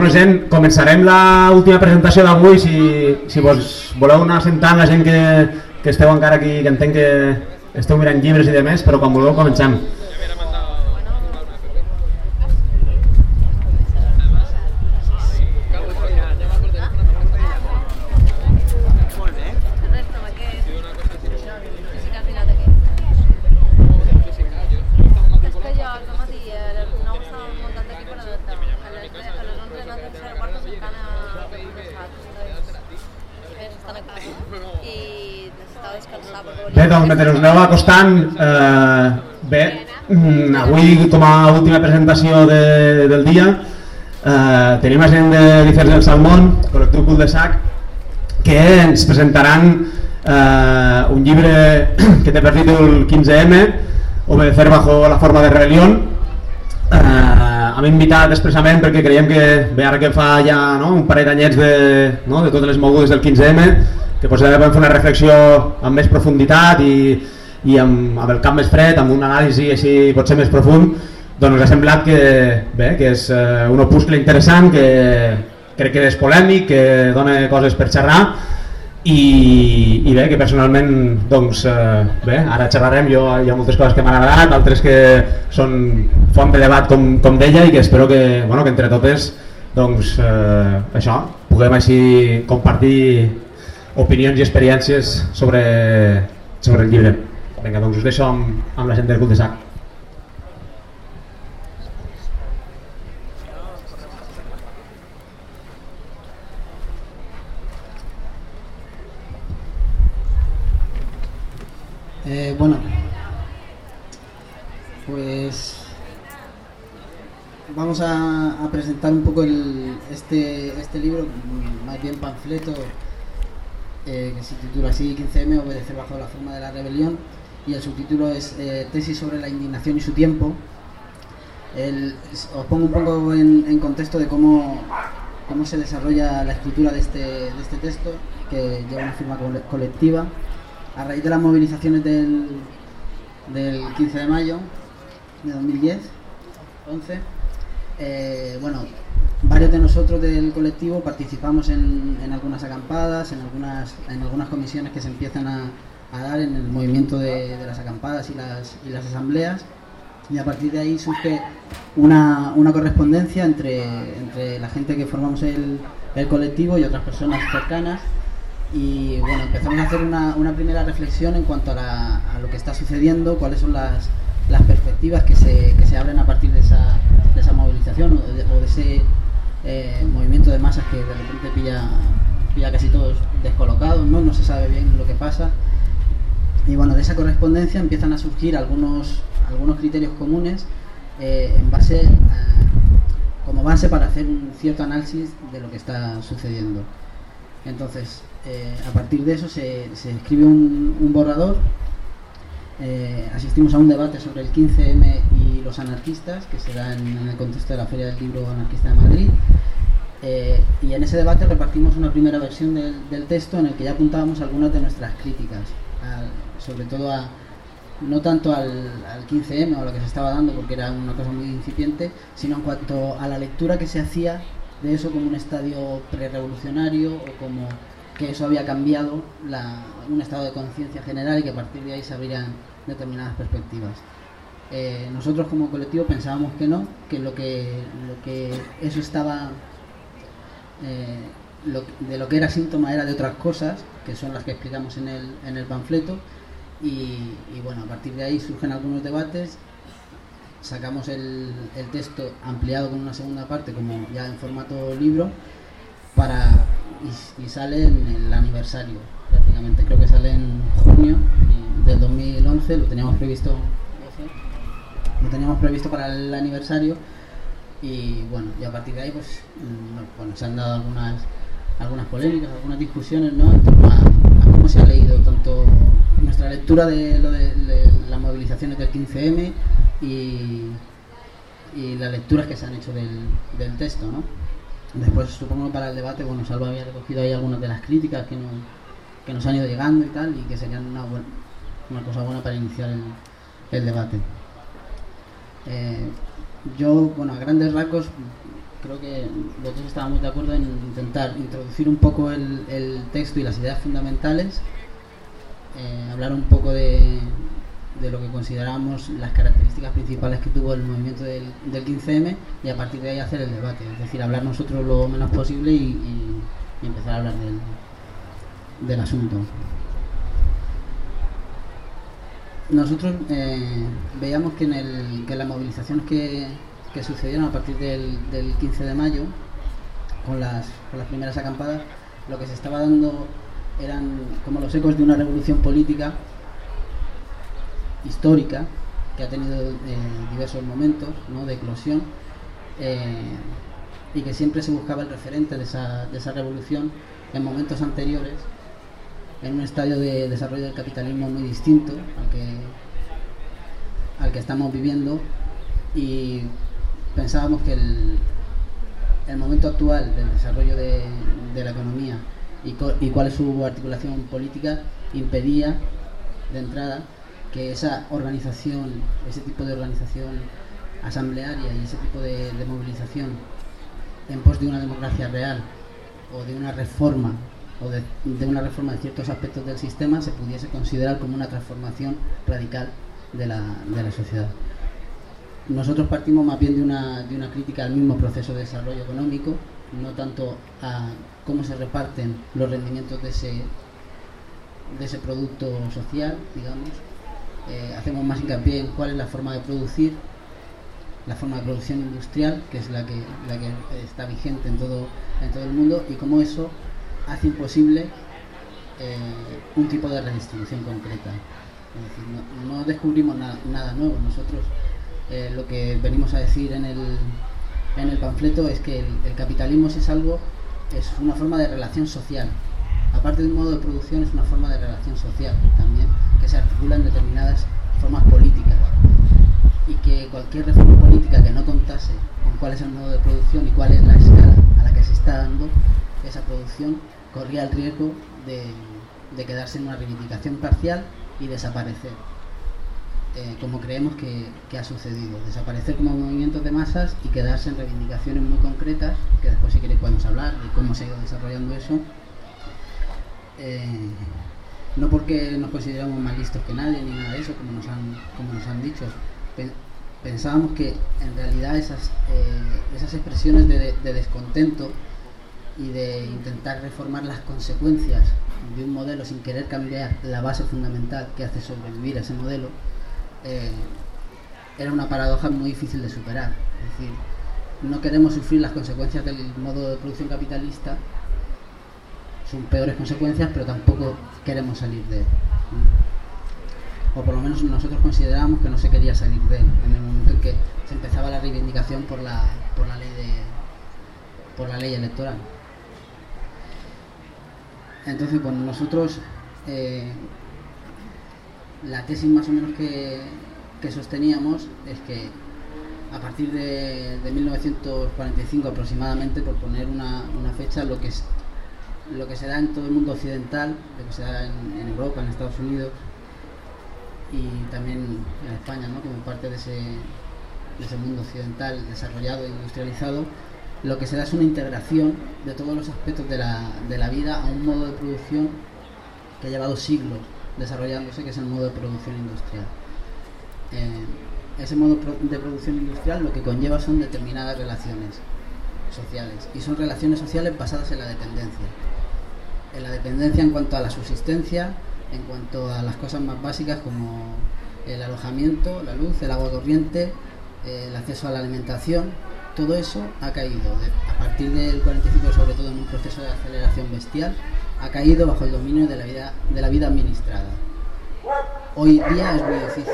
Bueno, gent, començarem l'última presentació d'avui. Si, si vos voleu anar sentant la gent que, que esteu encara aquí, que entenc que esteu mirant llibres i demés, però quan voleu comencem. Aneu acostant, eh, bé, mm, avui com a última presentació de, del dia eh, tenim gent de Diferents del Salmón, col·lectiu Cul de Sac, que ens presentaran eh, un llibre que té per títol 15M, Obedecer bajo la forma de rebelión. Eh, hem invitat expressament perquè creiem que, bé, ara que fa ja no, un parell d'anyets de, no, de totes les mogudes del 15M, que potser vam fer una reflexió amb més profunditat i, i amb, amb el cap més fred, amb un anàlisi així potser més profund, doncs ens ha semblat que, bé, que és uh, un opuscle interessant, que crec que és polèmic, que dona coses per xerrar i, i bé, que personalment doncs, eh, bé, ara xerrarem, jo hi ha moltes coses que m'han agradat, altres que són font de debat com, com deia i que espero que, bueno, que entre totes doncs, eh, això, puguem així compartir opinions i experiències sobre, sobre el llibre. Vinga, doncs us deixo amb, amb la gent del. Eh, bueno, pues vamos a, presentar un poco este, este libro, más bien panfleto, eh, que se titula así 15M, Obedecer bajo la forma de la rebelión, y el subtítulo es eh, Tesis sobre la indignación y su tiempo. El, os pongo un poco en, contexto de cómo, cómo se desarrolla la escritura de este, de este texto, que lleva una firma colectiva. A raíz de las movilizaciones del, del 15 de mayo de 2010, 11, eh, bueno, varios de nosotros del colectivo participamos en, en algunas acampadas, en algunas, en algunas comisiones que se empiezan a, a dar en el movimiento de, de, las acampadas y las, y las asambleas y a partir de ahí surge una, una correspondencia entre, entre, la gente que formamos el, el, colectivo y otras personas cercanas y bueno, empezamos a hacer una, una primera reflexión en cuanto a, la, a, lo que está sucediendo, cuáles son las, las perspectivas que se, que se abren a partir de esa, de esa movilización o de, o de ese eh, movimiento de masas que de repente pilla, pilla casi todos descolocados, ¿no? no se sabe bien lo que pasa. Y bueno, de esa correspondencia empiezan a surgir algunos, algunos criterios comunes eh, en base como base para hacer un cierto análisis de lo que está sucediendo. Entonces, eh, a partir de eso se, se escribe un, borrador, eh, asistimos a un debate sobre el 15M y los anarquistas, que se da en, el contexto de la Feria del Libro Anarquista de Madrid, y en ese debate repartimos una primera versión del, del, texto en el que ya apuntábamos algunas de nuestras críticas, al, sobre todo a, no tanto al, al, 15M o a lo que se estaba dando porque era una cosa muy incipiente, sino en cuanto a la lectura que se hacía de eso como un estadio prerevolucionario o como que eso había cambiado un estado de conciencia general y que a partir de ahí se abrirían determinadas perspectivas. Eh, nosotros como colectivo pensábamos que no, que lo que, lo que eso estaba eh, lo, de lo que era síntoma era de otras cosas, que son las que explicamos en el, en el panfleto, y, bueno, a partir de ahí surgen algunos debates, sacamos el, texto ampliado con una segunda parte, como ya en formato libro, para y, sale en el aniversario, prácticamente, creo que sale en junio del 2011, lo teníamos previsto, lo teníamos previsto para el aniversario, y bueno, y a partir de ahí pues bueno, se han dado algunas algunas polémicas, algunas discusiones ¿no? en torno se ha leído tanto nuestra lectura de, las movilizaciones del 15M y, las lecturas que se han hecho del, texto. ¿no? Después, supongo para el debate, bueno, Salva había recogido ahí algunas de las críticas que, no, que nos han ido llegando y tal, y que serían una, buena, una cosa buena para iniciar el, el debate. Eh, yo, bueno, a grandes rasgos creo que los dos estábamos de acuerdo en intentar introducir un poco el, el texto y las ideas fundamentales, eh, hablar un poco de, de, lo que consideramos las características principales que tuvo el movimiento del, del, 15M y a partir de ahí hacer el debate, es decir, hablar nosotros lo menos posible y, empezar a hablar del, del asunto. Nosotros eh, veíamos que en, el, que las movilizaciones que, que sucedieron a partir del, del 15 de mayo, con las, primeras acampadas, lo que se estaba dando eran como los ecos de una revolución política histórica que ha tenido eh, diversos momentos de eclosión eh, y que siempre se buscaba el referente de esa, de esa revolución en momentos anteriores en un estadio de desarrollo del capitalismo muy distinto al que, al que estamos viviendo y pensábamos que el, el momento actual del desarrollo de, de la economía y, cuál es su articulación política impedía de entrada que esa organización, ese tipo de organización asamblearia y ese tipo de, movilización en pos de una democracia real o de una reforma o de, de, una reforma de ciertos aspectos del sistema se pudiese considerar como una transformación radical de la, de la sociedad. Nosotros partimos más bien de una, de una crítica al mismo proceso de desarrollo económico, no tanto a cómo se reparten los rendimientos de ese, de ese producto social, digamos. Eh, hacemos más hincapié en cuál es la forma de producir, la forma de producción industrial, que es la que, la que está vigente en todo, en todo el mundo, y cómo eso hace imposible eh, un tipo de redistribución concreta. No, descubrimos na, nada nuevo. Nosotros eh, lo que venimos a decir en el, en el panfleto es que el, capitalismo es algo, es una forma de relación social. Aparte de un modo de producción, es una forma de relación social también, que se articula en determinadas formas políticas. Y que cualquier reforma política que no contase con cuál es el modo de producción y cuál es la escala a la que se está dando esa producción, corría el riesgo de, de quedarse en una reivindicación parcial y desaparecer. Eh, como creemos que, ha sucedido, desaparecer como movimientos de masas y quedarse en reivindicaciones muy concretas, que después si queréis podemos hablar de cómo se ha ido desarrollando eso. Eh, no porque nos consideramos más listos que nadie ni nada de eso, como nos han, como nos han dicho. Pensábamos que en realidad esas, eh, esas expresiones de descontento y de intentar reformar las consecuencias de un modelo sin querer cambiar la base fundamental que hace sobrevivir a ese modelo, eh, era una paradoja muy difícil de superar. Es decir, no queremos sufrir las consecuencias del modo de producción capitalista, son peores consecuencias, pero tampoco queremos salir de él. O por lo menos nosotros consideramos que no se quería salir de él en el momento en que se empezaba la reivindicación por la, por la ley de por la ley electoral. Entonces, bueno, nosotros eh, la tesis más o menos que, que, sosteníamos es que a partir de, de, 1945 aproximadamente, por poner una, una, fecha, lo que, es, lo que se da en todo el mundo occidental, lo que se da en, en Europa, en Estados Unidos y también en España, ¿no? como parte de ese, de ese mundo occidental desarrollado e industrializado, lo que se da es una integración de todos los aspectos de la, de la vida a un modo de producción que ha llevado siglos desarrollándose, que es el modo de producción industrial. Eh, ese modo de producción industrial lo que conlleva son determinadas relaciones sociales y son relaciones sociales basadas en la dependencia. En la dependencia en cuanto a la subsistencia, en cuanto a las cosas más básicas como el alojamiento, la luz, el agua corriente, eh, el acceso a la alimentación, todo eso ha caído, a partir del 45 sobre todo en un proceso de aceleración bestial, ha caído bajo el dominio de la vida, administrada. Hoy día es muy difícil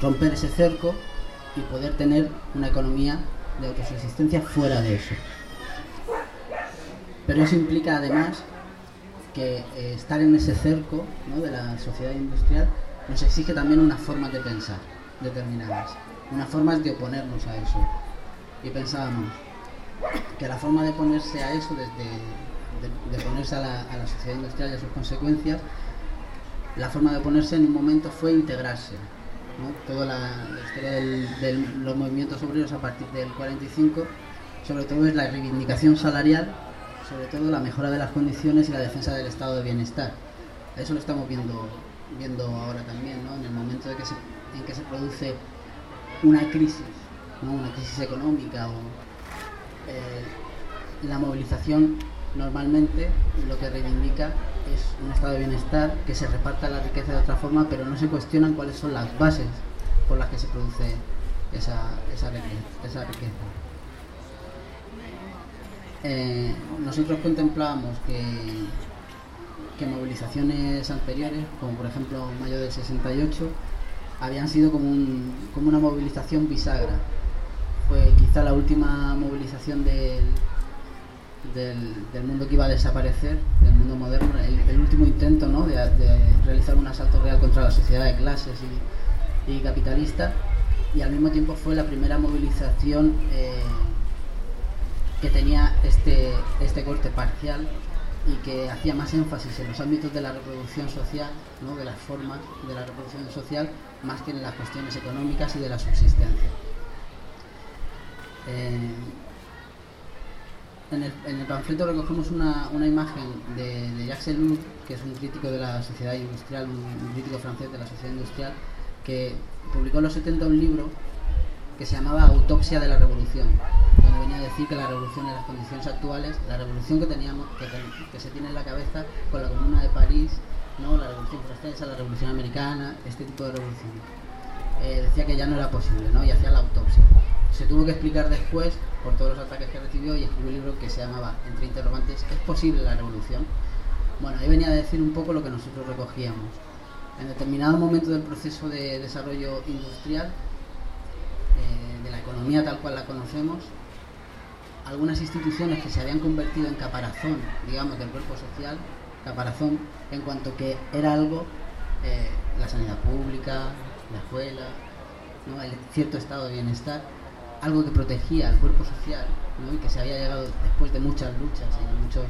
romper ese cerco y poder tener una economía de autosubsistencia fuera de eso. Pero eso implica además que eh, estar en ese cerco ¿no? de la sociedad industrial nos exige también unas formas de pensar determinadas, unas formas de oponernos a eso y pensábamos que la forma de ponerse a eso, desde, de, de ponerse a la, sociedad industrial y a sus consecuencias, la forma de ponerse en un momento fue integrarse. ¿no? Toda la, historia de los movimientos obreros a partir del 45 sobre todo es la reivindicación salarial, sobre todo la mejora de las condiciones y la defensa del estado de bienestar. Eso lo estamos viendo, viendo ahora también, ¿no? en el momento de que se, en que se produce una crisis, una crisis económica o eh, la movilización normalmente lo que reivindica es un estado de bienestar, que se reparta la riqueza de otra forma, pero no se cuestionan cuáles son las bases por las que se produce esa, esa, riqueza. Eh, nosotros contemplábamos que, que movilizaciones anteriores, como por ejemplo mayo del 68, habían sido como, un, como una movilización bisagra. Fue quizá la última movilización del, del, mundo que iba a desaparecer, del mundo moderno, el, último intento ¿no? de, realizar un asalto real contra la sociedad de clases y, y capitalista, y al mismo tiempo fue la primera movilización eh, que tenía este, este corte parcial y que hacía más énfasis en los ámbitos de la reproducción social, ¿no? de las formas de la reproducción social, más que en las cuestiones económicas y de la subsistencia. Eh, en, el, panfleto recogemos una, imagen de, Jacques Ellul, que es un crítico de la sociedad industrial, un, crítico francés de la sociedad industrial, que publicó en los 70 un libro que se llamaba Autopsia de la Revolución, donde venía a decir que la revolución en las condiciones actuales, la revolución que teníamos, que, se tiene en la cabeza con la Comuna de París, ¿no? la revolución francesa, la revolución americana, este tipo de revolución, eh, decía que ya no era posible, ¿no? y hacía la autopsia. Se tuvo que explicar después por todos los ataques que recibió y escribió un libro que se llamaba Entre interrogantes, ¿es posible la revolución? Bueno, ahí venía a decir un poco lo que nosotros recogíamos. En determinado momento del proceso de desarrollo industrial, eh, de la economía tal cual la conocemos, algunas instituciones que se habían convertido en caparazón, digamos, del cuerpo social, caparazón en cuanto que era algo, eh, la sanidad pública, la escuela, el cierto estado de bienestar, algo que protegía al cuerpo social y que se había llegado después de muchas luchas y muchos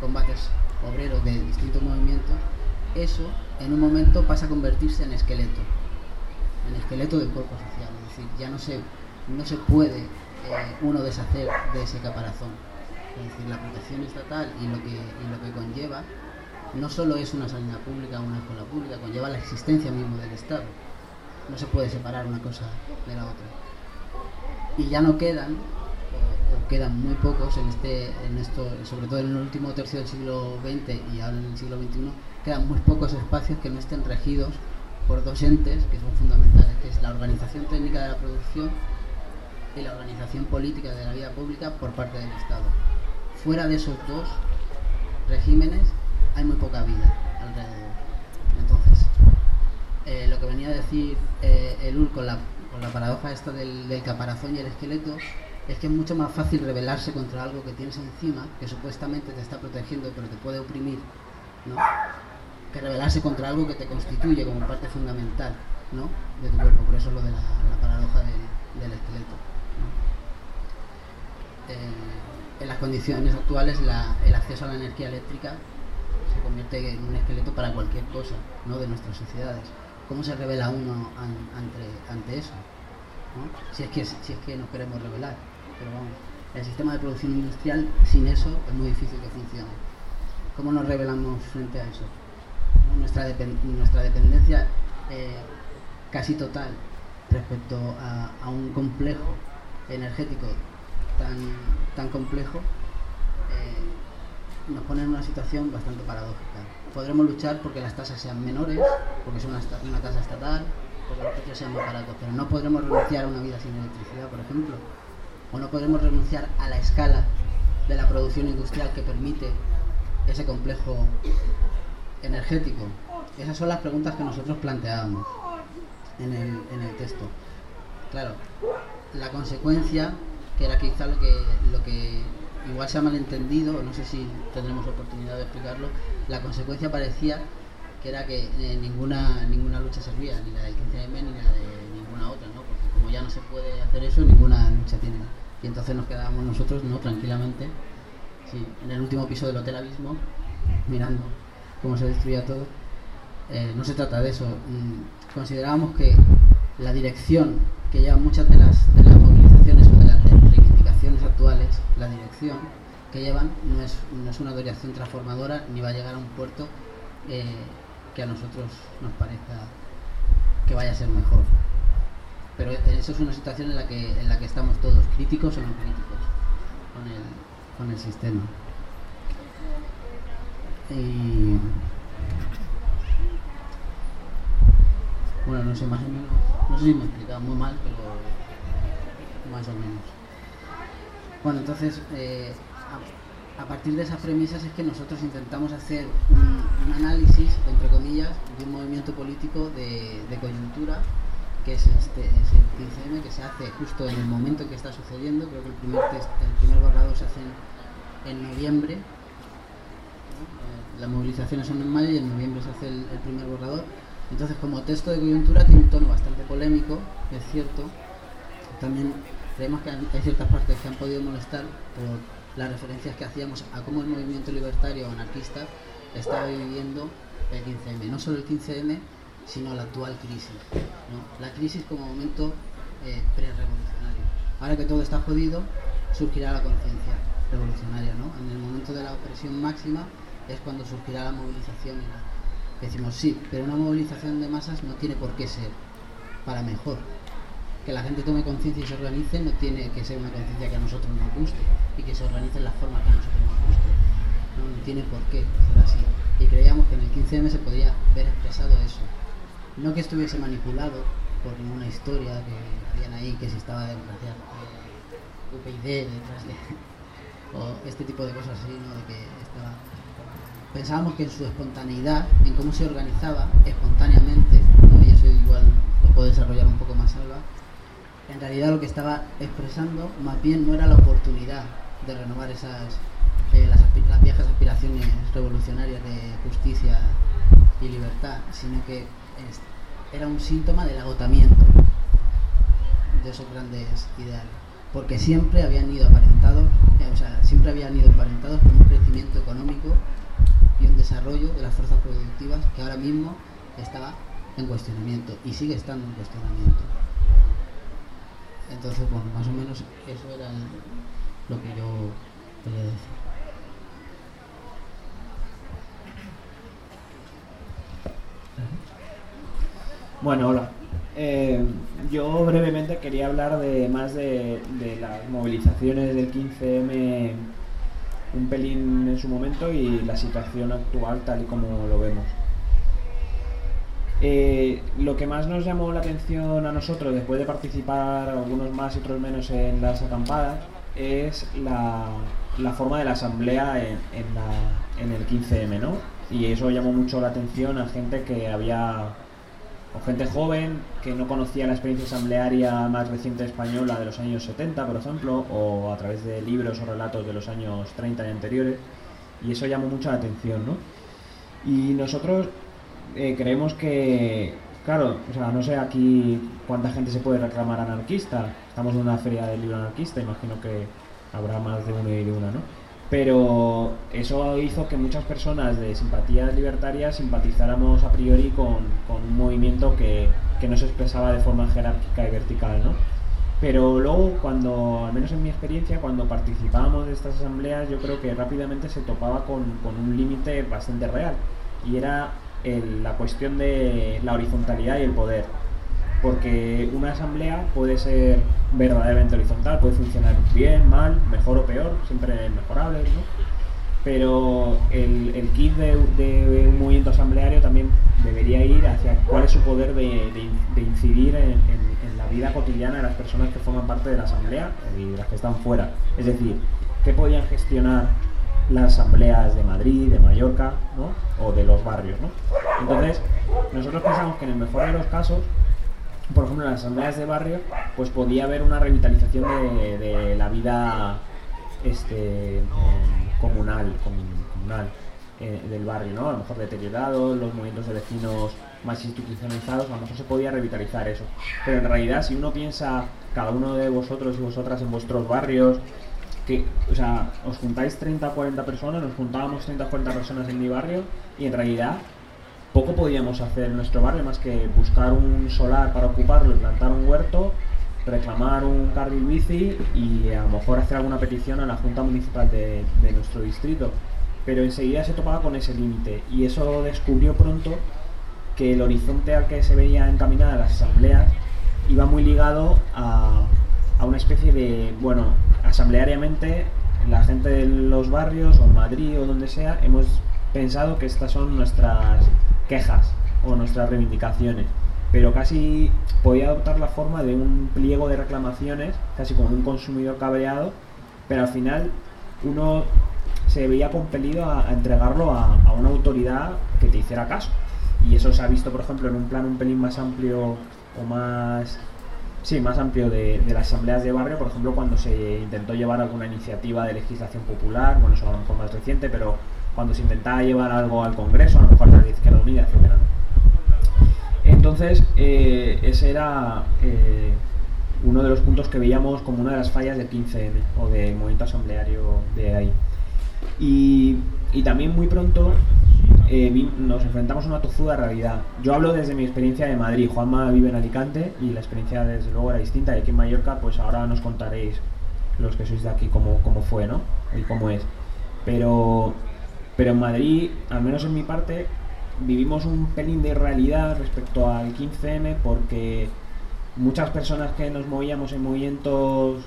combates obreros de distintos movimientos, eso en un momento pasa a convertirse en esqueleto, en esqueleto del cuerpo social. Es decir, ya no se, no se puede eh, uno deshacer de ese caparazón. Es decir, la protección estatal y lo que, y lo que conlleva no solo es una sanidad pública o una escuela pública, conlleva la existencia mismo del Estado. No se puede separar una cosa de la otra y ya no quedan o, quedan muy pocos en este en esto sobre todo en el último tercio del siglo XX y ahora en el siglo XXI quedan muy pocos espacios que no estén regidos por dos entes que son fundamentales que es la organización técnica de la producción y la organización política de la vida pública por parte del Estado. Fuera de esos dos regímenes hay muy poca vida alrededor. Entonces eh, lo que venía a decir eh, el UR con la paradoja esta del, caparazón y el esqueleto es que es mucho más fácil rebelarse contra algo que tienes encima, que supuestamente te está protegiendo pero te puede oprimir, ¿no? que rebelarse contra algo que te constituye como parte fundamental ¿no? de tu cuerpo. Por eso es lo de la, paradoja del esqueleto. Eh, en las condiciones actuales el acceso a la energía eléctrica se convierte en un esqueleto para cualquier cosa ¿no? de nuestras sociedades. ¿Cómo se revela uno ante, ante eso? Si, es que, si es que nos queremos revelar. Pero vamos, el sistema de producción industrial sin eso es muy difícil que funcione. ¿Cómo nos revelamos frente a eso? Nuestra, nuestra dependencia eh, casi total respecto a, un complejo energético tan, tan complejo eh, nos pone en una situación bastante paradójica podremos luchar porque las tasas sean menores, porque es una, una tasa estatal, porque los precios sean más baratos, pero no podremos renunciar a una vida sin electricidad, por ejemplo, o no podremos renunciar a la escala de la producción industrial que permite ese complejo energético. Esas son las preguntas que nosotros planteábamos en el, en el texto. Claro, la consecuencia, que era quizá lo que, lo que igual se ha malentendido, no sé si tendremos oportunidad de explicarlo, la consecuencia parecía que era que eh, ninguna ninguna lucha servía, ni la del 15M ni la de ninguna otra, ¿no? Porque como ya no se puede hacer eso, ninguna lucha tiene. Y entonces nos quedábamos nosotros, ¿no? Tranquilamente, sí, en el último piso del Hotel Abismo, mirando cómo se destruía todo. Eh, no se trata de eso. Mm, considerábamos que la dirección que llevan muchas de las, de las movilizaciones o de las reivindicaciones actuales dirección que llevan no es, no es una dirección transformadora ni va a llegar a un puerto eh, que a nosotros nos parezca que vaya a ser mejor. Pero eso es una situación en la que, en la que estamos todos, críticos o no críticos, con el, con el sistema. Y, bueno, no sé, más o menos, no sé si me he explicado muy mal, pero más o menos. Bueno, entonces, eh, a, partir de esas premisas es que nosotros intentamos hacer un, análisis, entre comillas, de un movimiento político de, coyuntura, que es, este, es el 15M, que se hace justo en el momento en que está sucediendo. Creo que el primer, el borrador se hace en, noviembre. Eh, las movilizaciones son en mayo y en noviembre se hace el, primer borrador. Entonces, como texto de coyuntura, tiene un tono bastante polémico, es cierto. También creemos que hay ciertas partes que han podido molestar por las referencias que hacíamos a cómo el movimiento libertario o anarquista estaba viviendo el 15M. No solo el 15M, sino la actual crisis. La crisis como momento eh, pre-revolucionario. Ahora que todo está jodido, surgirá la conciencia revolucionaria. ¿no? En el momento de la opresión máxima es cuando surgirá la movilización. Y Decimos sí, pero una movilización de masas no tiene por qué ser para mejor. Que la gente tome conciencia y se organice no tiene que ser una conciencia que a nosotros nos guste y que se organice en las formas que a nosotros nos guste. No, tiene por qué ser así. Y creíamos que en el 15M se podía ver expresado eso. No que estuviese manipulado por ninguna historia que habían ahí, que si estaba democracia eh, UPyD detrás de o este tipo de cosas así, ¿no? De que estaba... Pensábamos que en su espontaneidad, en cómo se organizaba espontáneamente, y eso igual lo puedo desarrollar un poco más Alba, en realidad lo que estaba expresando más bien no era la oportunidad de renovar esas eh, las, viejas aspiraciones revolucionarias de justicia y libertad, sino que era un síntoma del agotamiento de esos grandes ideales porque siempre habían ido aparentados, eh, o sea, siempre habían ido aparentados con un crecimiento económico y un desarrollo de las fuerzas productivas que ahora mismo estaba en cuestionamiento y sigue estando en cuestionamiento. Entonces, bueno, más o menos eso era lo que yo quería decir. Bueno, hola. Eh, yo brevemente quería hablar de más de, las movilizaciones del 15M un pelín en su momento y la situación actual tal y como lo vemos. Eh, lo que más nos llamó la atención a nosotros después de participar algunos más y otros menos en las acampadas es la, forma de la asamblea en, en el 15M, ¿no? Y eso llamó mucho la atención a gente que había o gente joven que no conocía la experiencia asamblearia más reciente española de los años 70, por ejemplo, o a través de libros o relatos de los años 30 y anteriores, y eso llamó mucho la atención, ¿no? Y nosotros eh, creemos que, claro, o sea, no sé aquí cuánta gente se puede reclamar anarquista, estamos en una feria del libro anarquista, imagino que habrá más de uno y de una, ¿no? pero eso hizo que muchas personas de simpatías libertarias simpatizáramos a priori con, un movimiento que, no se expresaba de forma jerárquica y vertical, ¿no? Pero luego, cuando, al menos en mi experiencia, cuando participábamos de estas asambleas, yo creo que rápidamente se topaba con, un límite bastante real, y era la cuestión de la horizontalidad y el poder porque una asamblea puede ser verdaderamente horizontal, puede funcionar bien, mal, mejor o peor, siempre mejorable, ¿no? Pero el, kit de, un movimiento asambleario también debería ir hacia cuál es su poder de, incidir en, la vida cotidiana de las personas que forman parte de la asamblea y las que están fuera. Es decir, ¿qué podían gestionar las asambleas de Madrid, de Mallorca, ¿no? o de los barrios? ¿no? Entonces, nosotros pensamos que en el mejor de los casos por ejemplo, en las asambleas de barrio, pues podía haber una revitalización de, la vida este, comunal, comunal eh, del barrio, ¿no? A lo mejor deteriorado, los movimientos de vecinos más institucionalizados, a lo mejor se podía revitalizar eso. Pero en realidad, si uno piensa, cada uno de vosotros y vosotras en vuestros barrios, que, o sea, os juntáis 30 o 40 personas, nos juntábamos 30 o 40 personas en mi barrio, y en realidad poco podíamos hacer en nuestro barrio más que buscar un solar para ocuparlo plantar un huerto, reclamar un carril bici y a lo mejor hacer alguna petición a la Junta Municipal de, de nuestro distrito. Pero enseguida se topaba con ese límite y eso descubrió pronto que el horizonte al que se veía encaminada las asambleas iba muy ligado a, a una especie de, bueno, asambleariamente la gente de los barrios o en Madrid o donde sea hemos pensado que estas son nuestras quejas o nuestras reivindicaciones pero casi podía adoptar la forma de un pliego de reclamaciones, casi como un consumidor cabreado, pero al final uno se veía compelido a, entregarlo a, una autoridad que te hiciera caso. Y eso se ha visto, por ejemplo, en un plan un pelín más amplio o más sí, más amplio de, las asambleas de barrio, por ejemplo, cuando se intentó llevar alguna iniciativa de legislación popular, bueno, eso a lo mejor más reciente, pero cuando se intentaba llevar algo al Congreso, a lo mejor la Izquierda Unida, etcétera. Entonces, eh, ese era eh, uno de los puntos que veíamos como una de las fallas del 15M o del movimiento asambleario de ahí. Y, también muy pronto eh, nos enfrentamos a una tozuda realidad. Yo hablo desde mi experiencia de Madrid, Juanma vive en Alicante y la experiencia desde luego era distinta. Y aquí en Mallorca, pues ahora nos contaréis los que sois de aquí cómo, cómo fue, ¿no? Y cómo es. Pero, pero en Madrid, al menos en mi parte, vivimos un pelín de realidad respecto al 15M porque muchas personas que nos movíamos en movimientos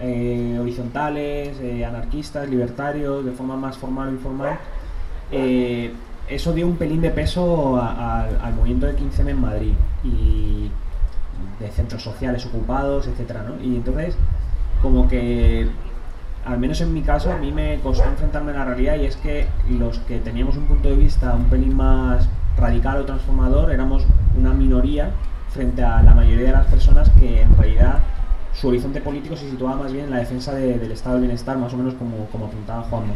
eh, horizontales, eh, anarquistas, libertarios, de forma más formal o informal, eso dio un pelín de peso al movimiento del 15M en Madrid y de centros sociales ocupados, etcétera, Y entonces, como que al menos en mi caso, a mí me costó enfrentarme a la realidad y es que los que teníamos un punto de vista un pelín más radical o transformador éramos una minoría frente a la mayoría de las personas que en realidad su horizonte político se situaba más bien en la defensa del estado del bienestar, más o menos como, como apuntaba Juanma.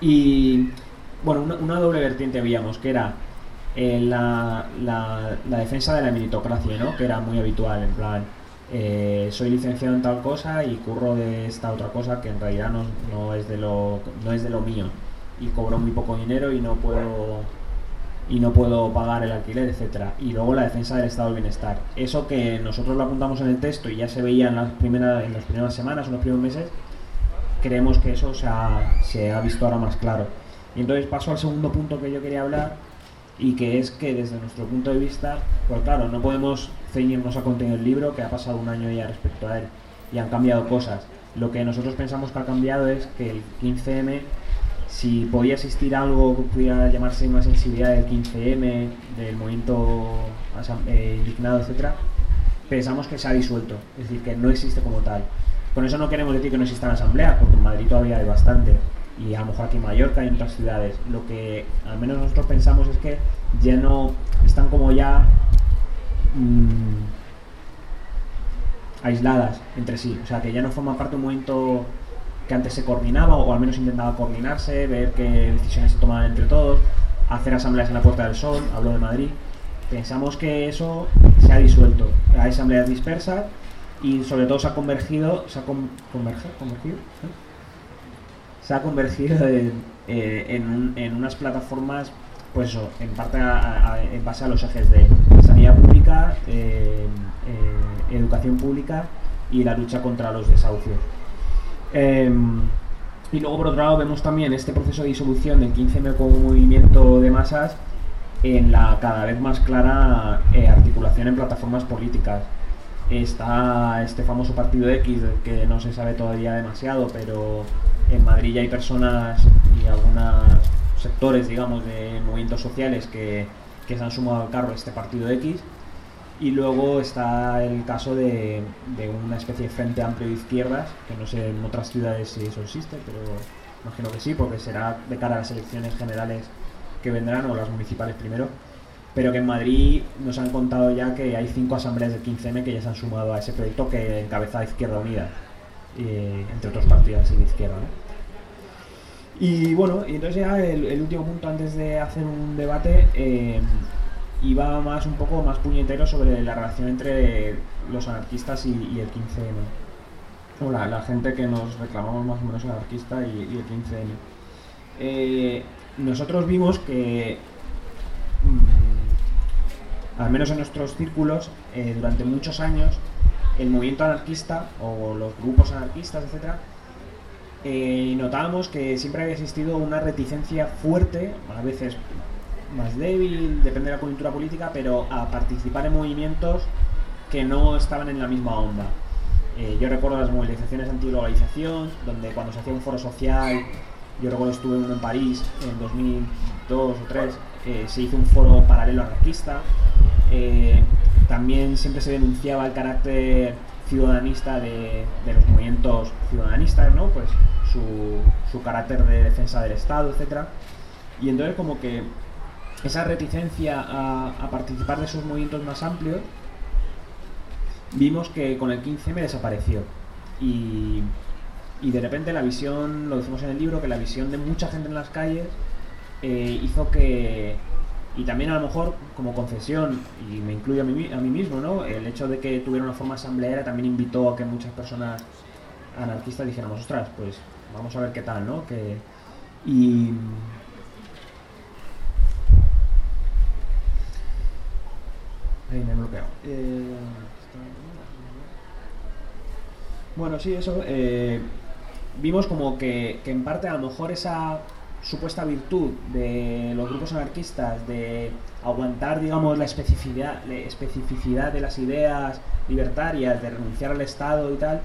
Y bueno, una, doble vertiente veíamos, que era eh, la, defensa de la meritocracia, ¿no? que era muy habitual, en plan, eh, soy licenciado en tal cosa y curro de esta otra cosa que en realidad no, es de lo, no es de lo mío y cobro muy poco dinero y no puedo y no puedo pagar el alquiler, etcétera. Y luego la defensa del estado del bienestar. Eso que nosotros lo apuntamos en el texto y ya se veía en las primeras, en las primeras semanas, en los primeros meses, creemos que eso se ha visto ahora más claro. Y entonces paso al segundo punto que yo quería hablar, y que es que desde nuestro punto de vista, pues claro, no podemos ceñirnos a contenido del libro, que ha pasado un año ya respecto a él, y han cambiado cosas. Lo que nosotros pensamos que ha cambiado es que el 15M, si podía existir algo que pudiera llamarse una sensibilidad del 15M, del movimiento eh, indignado, etcétera, pensamos que se ha disuelto, es decir, que no existe como tal. Con eso no queremos decir que no existan asambleas, porque en Madrid todavía hay bastante, y a lo mejor aquí en Mallorca y en otras ciudades. Lo que al menos nosotros pensamos es que ya no están como ya mmm, aisladas entre sí, o sea que ya no forma parte de un momento que antes se coordinaba o al menos intentaba coordinarse, ver qué decisiones se tomaban entre todos, hacer asambleas en la Puerta del Sol, hablo de Madrid. Pensamos que eso se ha disuelto, hay asambleas dispersas y sobre todo se ha convergido, se ha convergido, convergido se ha convertido en, eh, en, unas plataformas, pues eso, en parte en base a los ejes de sanidad pública, eh, eh, educación pública y la lucha contra los desahucios. Em, y luego, por otro lado, vemos también este proceso de disolución del 15M como movimiento de masas en la cada vez más clara articulación en plataformas políticas. Está este famoso partido X, que no se sabe todavía demasiado, pero en Madrid ya hay personas y algunos sectores, digamos, de movimientos sociales que, se han sumado al carro de este partido X. Y luego está el caso de, una especie de frente amplio de izquierdas, que no sé en otras ciudades si eso existe, pero imagino que sí, porque será de cara a las elecciones generales que vendrán, o las municipales primero. Pero que en Madrid nos han contado ya que hay cinco asambleas del 15M que ya se han sumado a ese proyecto que encabeza Izquierda Unida. Eh, entre otros partidos de izquierda. Y bueno, y entonces ya el, último punto antes de hacer un debate eh, iba más un poco más puñetero sobre la relación entre los anarquistas y, el 15M. O la, gente que nos reclamamos más o menos anarquista y, el 15M. Eh, nosotros vimos que, mm, al menos en nuestros círculos, durante muchos años, el movimiento anarquista o los grupos anarquistas, etcétera, eh, notábamos que siempre había existido una reticencia fuerte, a veces más débil, depende de la coyuntura política, pero a participar en movimientos que no estaban en la misma onda. Eh, yo recuerdo las movilizaciones anti-globalización, donde cuando se hacía un foro social, yo recuerdo estuve uno en París en 2002 o 2003, eh, se hizo un foro paralelo anarquista. Eh, también siempre se denunciaba el carácter ciudadanista de, los movimientos ciudadanistas, ¿no? Pues su, carácter de defensa del Estado, etc. Y entonces como que esa reticencia a, participar de esos movimientos más amplios, vimos que con el 15M desapareció. Y, y de repente la visión, lo decimos en el libro, que la visión de mucha gente en las calles eh, hizo que, y también a lo mejor como concesión, y me incluye a mí, a mí mismo, ¿no? El hecho de que tuviera una forma asambleera también invitó a que muchas personas anarquistas dijéramos, ostras, pues vamos a ver qué tal, ¿no? Que, y... Ahí me he bloqueado. Eh, bueno, sí, eso. Eh, vimos como que en parte a lo mejor esa supuesta virtud de los grupos anarquistas de aguantar, digamos, la especificidad, la especificidad de las ideas libertarias, de renunciar al Estado y tal,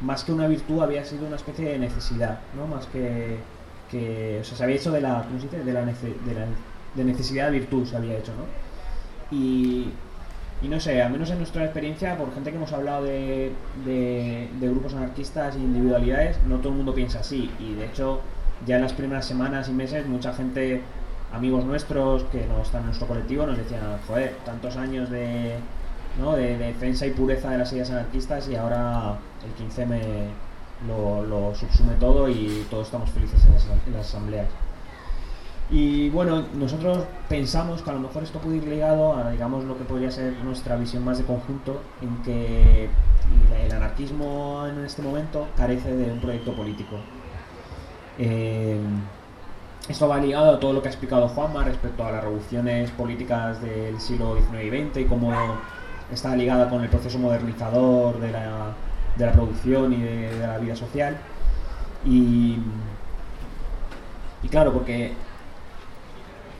más que una virtud había sido una especie de necesidad, ¿no? Más que, o sea, se había hecho de la, ¿cómo se dice? De la, de de necesidad a virtud se había hecho, ¿no? Y, y no sé, al menos en nuestra experiencia, por gente que hemos hablado de, de, de grupos anarquistas e individualidades, no todo el mundo piensa así. Y de hecho, ya en las primeras semanas y meses mucha gente, amigos nuestros que no están en nuestro colectivo, nos decían, joder, tantos años de, ¿no? de, defensa y pureza de las ideas anarquistas y ahora el 15 me lo, subsume todo y todos estamos felices en las, en asambleas. Y bueno, nosotros pensamos que a lo mejor esto puede ir ligado a, digamos, lo que podría ser nuestra visión más de conjunto, en que el anarquismo en este momento carece de un proyecto político. Eh, esto va ligado a todo lo que ha explicado Juanma respecto a las revoluciones políticas del siglo XIX y XX y cómo está ligada con el proceso modernizador de la, de la producción y de, la vida social. Y, y, claro, porque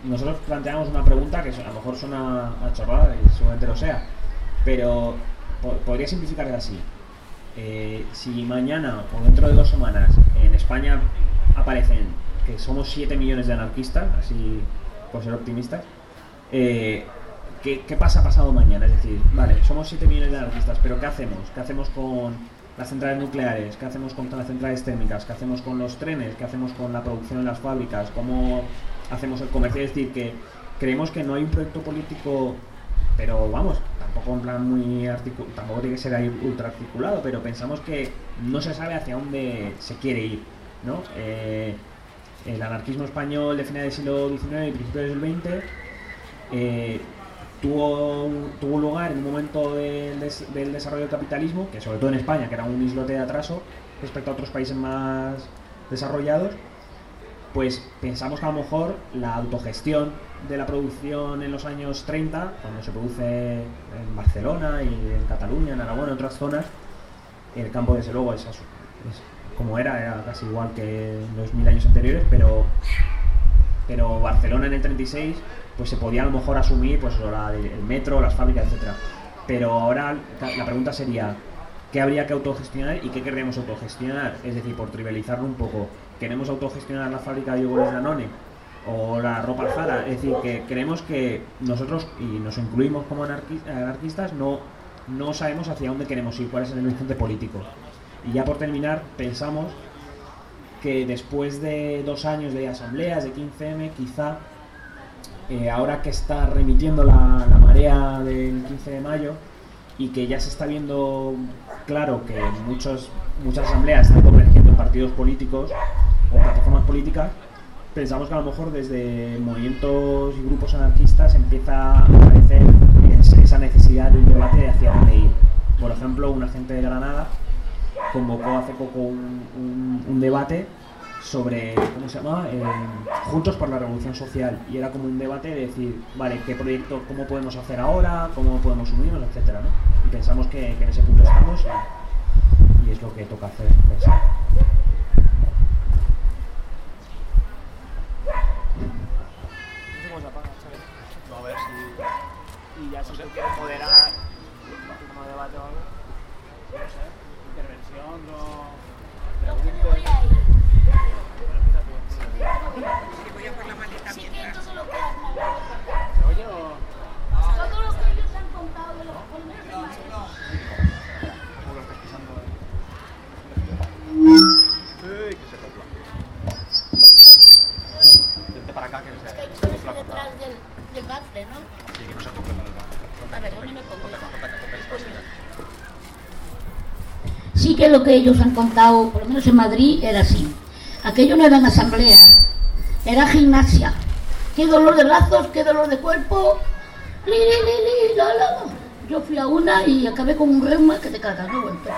nosotros planteamos una pregunta que a lo mejor suena a chorrada y seguramente lo sea, pero podría simplificar así. Eh, si mañana o dentro de dos semanas en España aparecen que somos 7 millones de anarquistas, así por ser optimistas, eh, ¿qué, pasa pasado mañana? Es decir, vale, somos 7 millones de anarquistas, pero ¿qué hacemos? ¿Qué hacemos con las centrales nucleares? ¿Qué hacemos con las centrales térmicas? ¿Qué hacemos con los trenes? ¿Qué hacemos con la producción en las fábricas? ¿Cómo hacemos el comercio? Es decir, que creemos que no hay un proyecto político, pero vamos, tampoco en plan muy articulado, tampoco tiene que ser ahí ultra articulado, pero pensamos que no se sabe hacia dónde se quiere ir. Eh, el anarquismo español de finales del siglo XIX y principios del XX eh, tuvo, tuvo lugar en un momento del, desarrollo del capitalismo, que sobre todo en España, que era un islote de atraso respecto a otros países más desarrollados, pues pensamos que a lo mejor la autogestión de la producción en los años 30, cuando se produce en Barcelona y en Cataluña, en Aragón, en otras zonas, el campo desde luego es, es como era, era casi igual que los mil años anteriores, pero, pero Barcelona en el 36 pues se podía a lo mejor asumir pues el metro, las fábricas, etcétera. Pero ahora la pregunta sería, ¿qué habría que autogestionar y qué queremos autogestionar? Es decir, por trivializarlo un poco, ¿queremos autogestionar la fábrica de yogures Danone? o la ropa Zara, es decir, que creemos que nosotros, y nos incluimos como anarquistas, no, no sabemos hacia dónde queremos ir, cuál es el horizonte político. Y ya por terminar, pensamos que después de dos años de asambleas, de 15M, quizá eh, ahora que está remitiendo la, marea del 15 de mayo y que ya se está viendo claro que muchos, muchas asambleas están convergiendo en partidos políticos o plataformas políticas, pensamos que a lo mejor desde movimientos y grupos anarquistas empieza a aparecer esa necesidad de un debate hacia dónde ir. Por ejemplo, un agente de Granada convocó hace poco un, debate sobre, ¿cómo se llama? Eh, Juntos por la Revolución Social. Y era como un debate de decir, vale, ¿qué proyecto, cómo podemos hacer ahora? ¿Cómo podemos unirnos? Etcétera, ¿no? pensamos que, en ese punto estamos y, es lo que toca hacer. Pensar. a ver si... Y ya si moderar como debate o algo, no sé, intervención o... Preguntas. Sí, que esto se lo queda Oye, o... Todo lo que ellos han contado de los colmeos de maestros. o lo estás pisando ahí. Uy, que se copla. Vente para acá que se... Es que hay que estar detrás del, del bafle, ¿no? Sí, que no se. Sí que lo que ellos han contado, por lo menos en Madrid, era así. Aquello no eran asambleas, era gimnasia. Qué dolor de brazos, qué dolor de cuerpo. Li, li, li, li, la, la. Yo fui a una y acabé con un reuma que te cagas, no vuelto.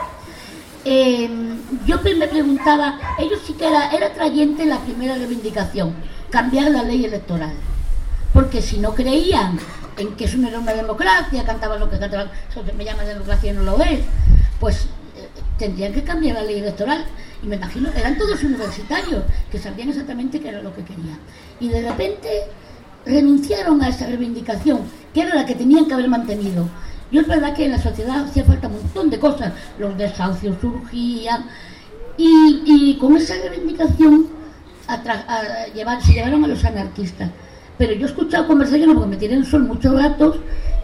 Eh, yo me preguntaba, ellos sí que era, era trayente la primera reivindicación, cambiar la ley electoral. Porque si no creían en que eso no era una democracia, cantaban lo que cantaban, eso me llama democracia y no lo es, pues eh, tendrían que cambiar la ley electoral. Y me imagino, eran todos universitarios que sabían exactamente qué era lo que querían. Y de repente renunciaron a esa reivindicación, que era la que tenían que haber mantenido. Y es verdad que en la sociedad hacía falta un montón de cosas, los desahucios surgían, y, con esa reivindicación llevar- se llevaron a los anarquistas. Pero yo he escuchado conversaciones, porque me tienen son muchos ratos,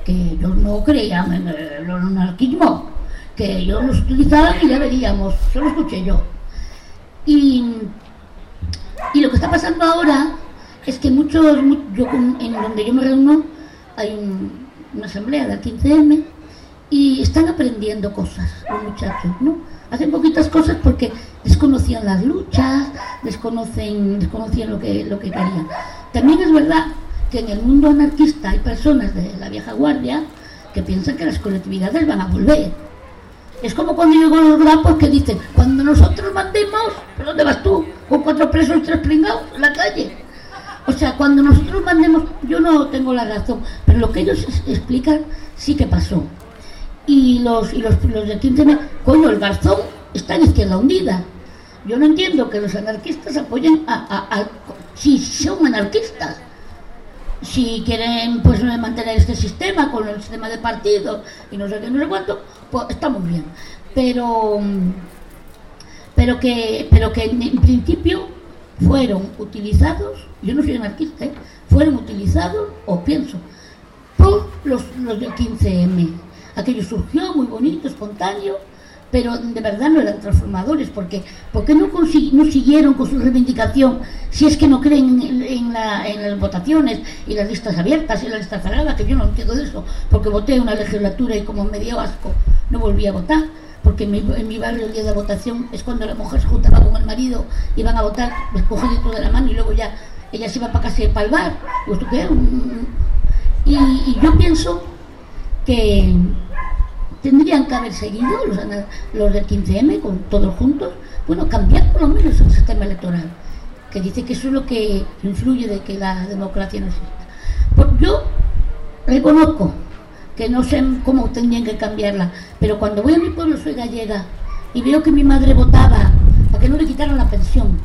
que ellos no creían en el anarquismo, que ellos los utilizaban y ya veríamos, eso lo escuché yo. Y, y lo que está pasando ahora es que muchos, mu- yo en donde yo me reúno, hay un- una asamblea del 15M y están aprendiendo cosas los muchachos, ¿no? Hacen poquitas cosas porque desconocían las luchas, desconocen, desconocían lo que, lo que querían. También es verdad que en el mundo anarquista hay personas de la vieja guardia que piensan que las colectividades van a volver. Es como cuando llegó los grapos que dicen, cuando nosotros mandemos, ¿pero dónde vas tú? Con cuatro presos y tres pringados en la calle. O sea, cuando nosotros mandemos, yo no tengo la razón, pero lo que ellos explican sí que pasó. Y los, y los, los de 15 coño, el garzón está en izquierda hundida. Yo no entiendo que los anarquistas apoyen a- a- si son anarquistas. Si quieren pues mantener este sistema con el sistema de partidos y no sé qué, no sé cuánto, pues está muy bien. Pero pero que, pero que en, principio fueron utilizados, yo no soy anarquista, ¿eh? fueron utilizados, o pienso, por los, los del 15M. Aquello surgió muy bonito, espontáneo, pero de verdad no eran transformadores, porque ¿por qué no, no siguieron con su reivindicación si es que no creen en, en la- en las votaciones y las listas abiertas y las listas cerradas? Que yo no entiendo de eso, porque voté una legislatura y como me dio asco no volví a votar, porque en mi, barrio el día de votación es cuando la mujer se juntaba con el marido, iban a votar, les cogiditos de la mano y luego ya ella se iba para casa para el bar. ¿tú qué? Un- Y, y yo pienso que tendrían que haber seguido los, los del 15M con todos juntos, bueno, cambiar por lo menos el sistema electoral, que dice que eso es lo que influye de que la democracia no exista. Yo reconozco que no sé cómo tendrían que cambiarla, pero cuando voy a mi pueblo, soy gallega, y veo que mi madre votaba para que no le quitaran la pensión,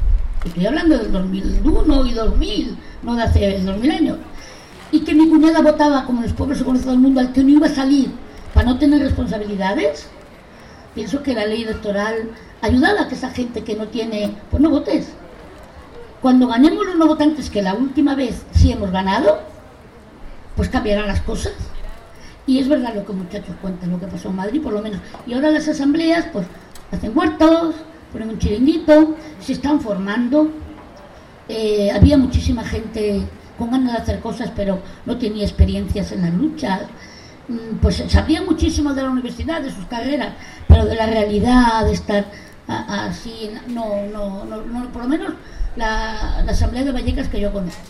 estoy hablando del 2001 y 2000, no de hace 2000 años, y que mi cuñada votaba, como los pueblos se conoce todo el mundo, al que no iba a salir para no tener responsabilidades, pienso que la ley electoral ayudaba a que esa gente que no tiene, pues no votes. Cuando ganemos los no votantes, que la última vez sí hemos ganado, pues cambiarán las cosas. Y es verdad lo que muchachos cuentan, lo que pasó en Madrid por lo menos. Y ahora las asambleas, pues hacen huertos, ponen un chiringuito, se están formando. Eh, había muchísima gente con ganas de hacer cosas, pero no tenía experiencias en las luchas. Mm, Pues sabía muchísimo de la universidad, de sus carreras, pero de la realidad, de estar a- así, no, no, no, no, por lo menos la, la asamblea de Vallecas que yo conozco.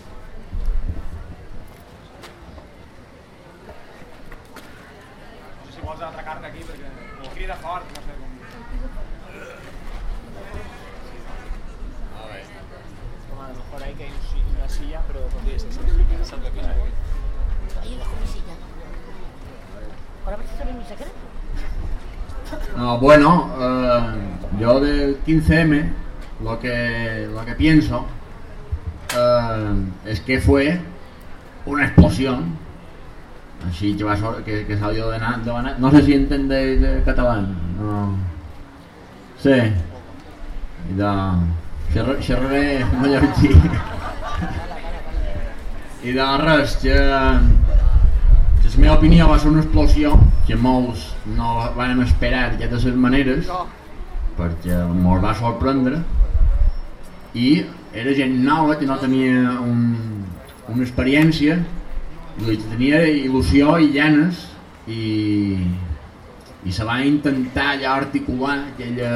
No sé si vols atracar-te aquí perquè o crida fort, no sé com... Com a lo mejor hay que hay una silla, pero ¿dónde es esa? Secreto? bueno, eh, yo del 15M lo que, lo que pienso eh, es que fue una explosión. Así que, va que, que salió de nada. No sé si entendéis de catalán. No. Sí. I de... Xerra- Xerraré mallorquí. I de res, que... que la meva opinió va ser una explosió que molts no vam esperar d'aquestes maneres perquè mos va sorprendre i era gent nova que no tenia un, una experiència i tenia il·lusió i llanes i, i se va intentar allà articular aquella,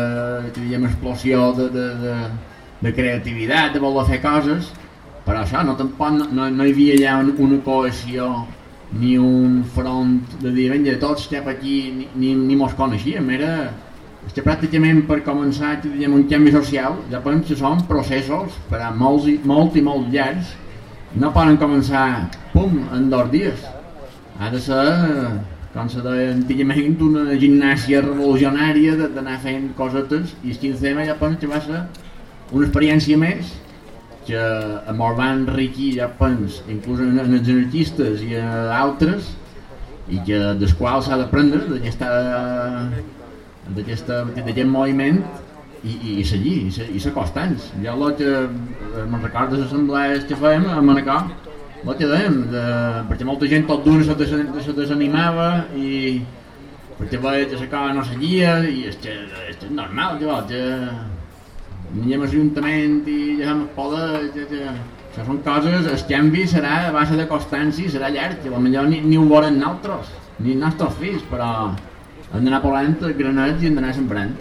aquella explosió de, de, de, de creativitat, de voler fer coses però això no, tampoc no, no, no hi havia allà un- una cohesió ni un front de dir vinga tots cap aquí ni, ni, ni mos coneixíem. Era és que pràcticament per començar diguem, un canvi social. Ja podem que són processos per a molts i, molt i molt llargs. No poden començar pum en dos dies. Ha de ser com se deia antigament una gimnàsia revolucionària d'anar fent cosetes i el 15M ja penso que va ser una experiència més que em va enriquir, ja pens, inclús en, en els anarquistes i a altres, i que dels quals s'ha d'aprendre d'aquest moviment i, i, i seguir, i i ser constants. Ja el que eh, me'n recordo les assemblees que fèiem a Manacor, el que dèiem, de, perquè molta gent tot d'una se, des, se desanimava i perquè veia que la cosa no seguia i és que, és que normal, que que anem a l'Ajuntament i ja el poder, que, que, això són coses, el canvi serà a base de constància i serà llarg, que potser ni, ni ho veurem nosaltres, ni els nostres fills, però hem d'anar posant granets i hem d'anar sembrant.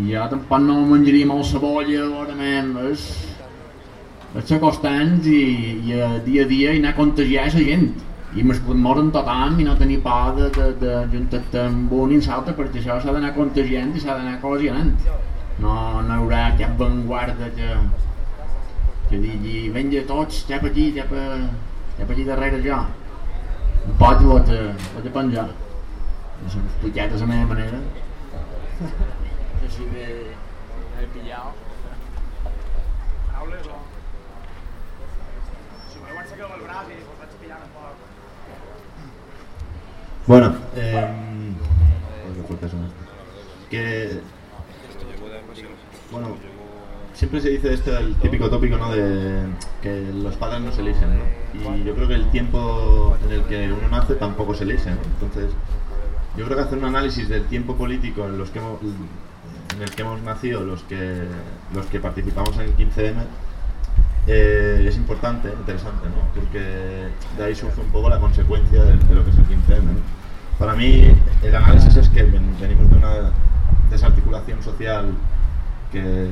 I jo tampoc no menjaria molt cebolla, veurem, és, és ser constants i, i a dia a dia i anar a contagiar la gent. I amb tothom i no tenir por de, de, de juntar-te amb un i amb l'altre perquè això s'ha d'anar contagiant i s'ha d'anar cohesionant no, no hi haurà cap vanguarda que, que digui vinga tots, cap aquí, cap, a, cap aquí darrere jo no pot ho de, ho de penjar no he explicat de la meva manera així de... He pillado. Paraules o... Si voleu aixequeu el braç i us vaig pillant un poc. Bueno, eh, que bueno, siempre se dice esto el típico tópico, ¿no? De que los padres no se eligen, ¿no? Y yo creo que el tiempo en el que uno nace tampoco se elige, ¿no? Entonces, yo creo que hacer un análisis del tiempo político en los que en el que hemos nacido, los que los que participamos en el 15M, eh, es importante, interesante, ¿no? Porque de ahí surge un poco la consecuencia de, lo que es el 15M, ¿no? Para mí, el análisis es que ven- venimos de una desarticulación social que,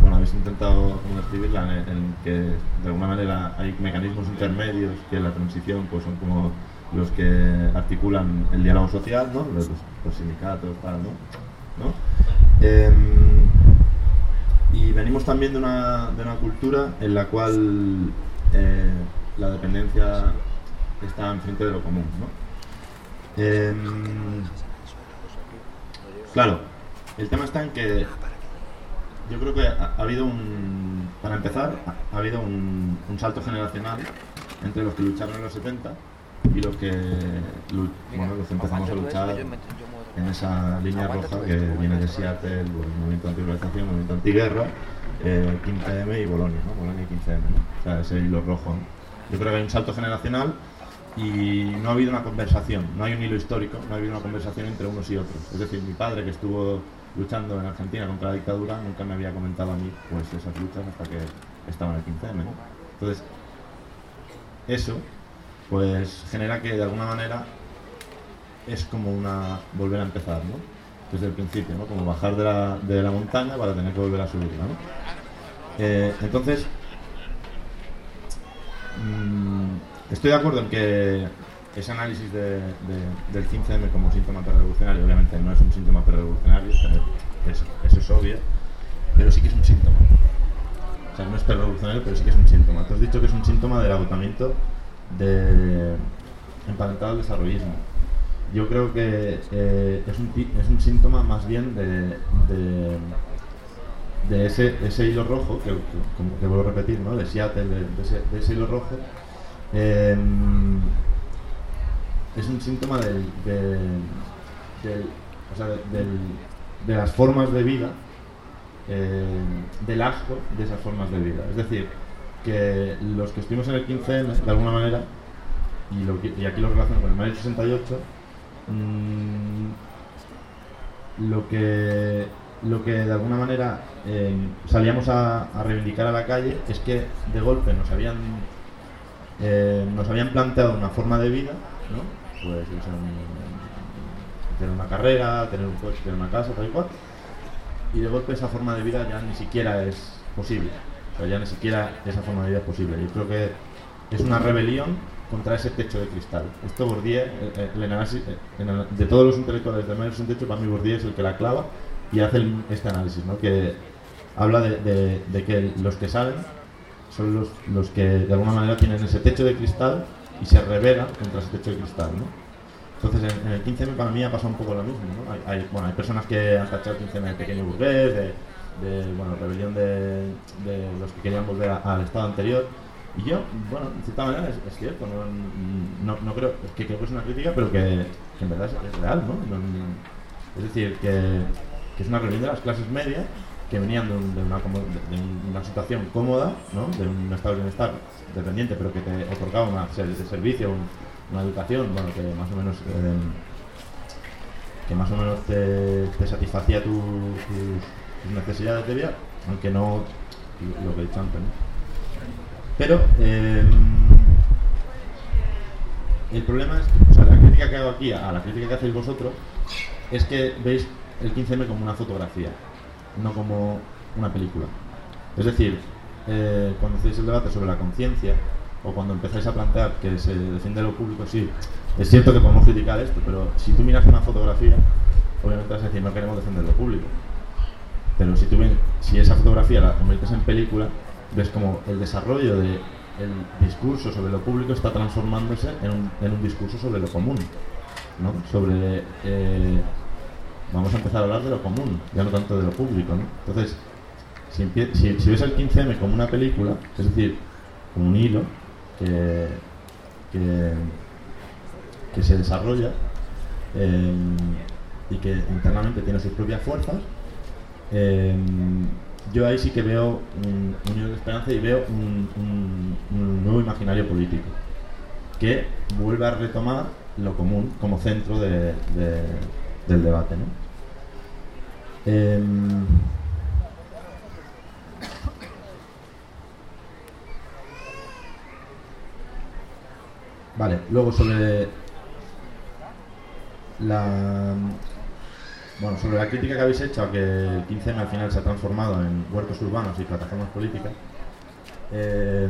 bueno, habéis intentado como describirla, en, que de alguna manera hay mecanismos intermedios que en la transición pues son como los que articulan el diálogo social, ¿no? los, los sindicatos, tal, ¿no? ¿No? Em, y venimos también de una, de una cultura en la cual eh, la dependencia está enfrente de lo común, ¿no? Em, claro, el tema está en que yo creo que ha, ha habido un, para empezar, ha, ha habido un, un salto generacional entre los que lucharon en los 70 y los que, lu- bueno, los que empezamos a luchar en esa línea roja que viene de Seattle, el movimiento antiglobalización, el movimiento antiguerra, eh, 15M y Bolonia, ¿no? Bolonia y 15M, ¿no? O sea, ese hilo rojo. ¿no? Yo creo que hay un salto generacional y no ha habido una conversación, no hay un hilo histórico, no ha habido una conversación entre unos y otros. Es decir, mi padre que estuvo luchando en Argentina contra la dictadura nunca me había comentado a mí pues esas luchas hasta que estaba en el 15M, ¿no? Entonces, eso pues genera que de alguna manera es como una volver a empezar, ¿no? Desde el principio, ¿no? Como bajar de la, de la montaña para tener que volver a subirla, ¿no? Eh, entonces, mm, estoy de acuerdo en que ese análisis de- de- del 15M como síntoma revolucionario, obviamente no es un síntoma revolucionario, eso es obvio, pero sí que es un síntoma. O sea, no es revolucionario, pero sí que es un síntoma. Tú has dicho que es un síntoma del agotamiento de emparentado al desarrollismo. yo creo que eh, es, un, síntoma más bien de, ese, hilo rojo, que, vuelvo a repetir, ¿no? de Seattle, de, de ese, hilo rojo, em, es un síntoma de, las formas de vida, eh, del asco de esas formas de vida. Es decir, que los que estuvimos en el 15M, de alguna manera, y, aquí lo relaciono con el mayo 68, mm, lo que lo que de alguna manera eh, salíamos a, a reivindicar a la calle es que de golpe nos habían eh, nos habían planteado una forma de vida, ¿no? Pues un- tener una carrera, tener un coche, tener una casa, tal y cual, y de golpe esa forma de vida ya ni siquiera es posible. O sea, ya ni siquiera esa forma de vida es posible. Yo creo que es una rebelión contra ese techo de cristal. Esto Bourdieu, eh, eh, el análisis, eh, de todos los intelectuales de Mayo 68, para mí Bourdieu es el que la clava y hace este análisis, ¿no? que habla de, de- que los que salen son los, los que de alguna manera tienen ese techo de cristal y se rebelan contra ese techo de cristal. ¿no? Entonces en, en el 15M para mí ha pasado un poco lo mismo. ¿no? Hay, bueno, hay personas que han tachado el 15M de pequeño burgués, de, de, bueno, rebelión de, de los que querían volver al estado anterior. Y yo, bueno, en cierta manera es, cierto, no, no, creo, es que creo que es una crítica, pero que, en verdad es, real, ¿no? Es decir, que es una rebelión de las clases medias que venían de, un- una, situación cómoda, ¿no? de un estado de bienestar dependiente, pero que te otorgaba de servicio, un- una educación, bueno, que más o menos eh, que más o menos te, te satisfacía tu- tus, necesidades de vida, aunque no lo, lo que he dicho antes. ¿no? Pero eh, el problema es que, o sea, la crítica que hago aquí a la crítica que hacéis vosotros es que veis el 15M como una fotografía, no como una película. Es decir, eh, cuando hacéis el debate sobre la conciencia o cuando empezáis a plantear que se defiende lo público, sí, es cierto que podemos criticar esto, pero si tú miras una fotografía, obviamente vas a decir no queremos defender lo público. Pero si tú si esa fotografía la conviertes en película, ves como el desarrollo del discurso sobre lo público está transformándose en un, en un discurso sobre lo común, ¿no? Sobre eh, vamos a empezar a hablar de lo común, ya no tanto de lo público, ¿no? Entonces, si, ves el 15M como una película, es decir, como un hilo que, que, se desarrolla eh, y que internamente tiene sus propias fuerzas, eh, yo ahí sí que veo un, un hilo de esperanza y veo un, nuevo imaginario político que vuelve a retomar lo común como centro de- de- del debate. Em, vale, luego sobre la bueno, sobre la crítica que habéis hecho a que el 15M al final se ha transformado en huertos urbanos y plataformas políticas, eh,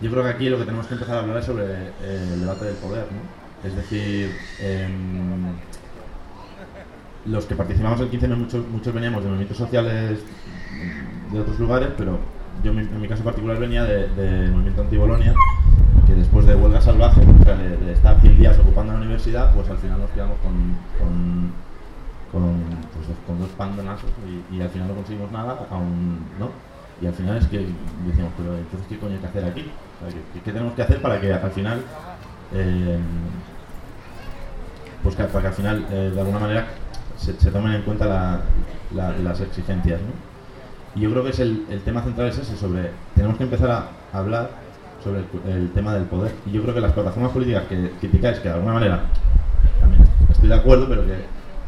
yo creo que aquí lo que tenemos que empezar a hablar es sobre eh, el debate del poder, ¿no? Es decir, em, los que participamos del 15M, muchos, muchos veníamos de movimientos sociales de otros lugares, pero yo en mi- en caso particular venía de- del movimiento anti-Bolonia, que después de huelga salvaje, o sea, de, de estar 100 días ocupando la universidad, pues al final nos quedamos con, con, pues, con dos pandonazos y, al final no conseguimos nada, aún, ¿no? Y al final es que decíamos, pero entonces ¿qué coño hay que hacer aquí? ¿qué, tenemos que hacer para que al final, eh, pues para que al final, eh, de alguna manera, se, tomen en cuenta la- la- las exigencias, ¿no? Y yo creo que es el, tema central es ese, sobre, tenemos que empezar a hablar sobre el, tema del poder. Y yo creo que las plataformas políticas que criticáis, que de alguna manera también estoy de acuerdo, pero que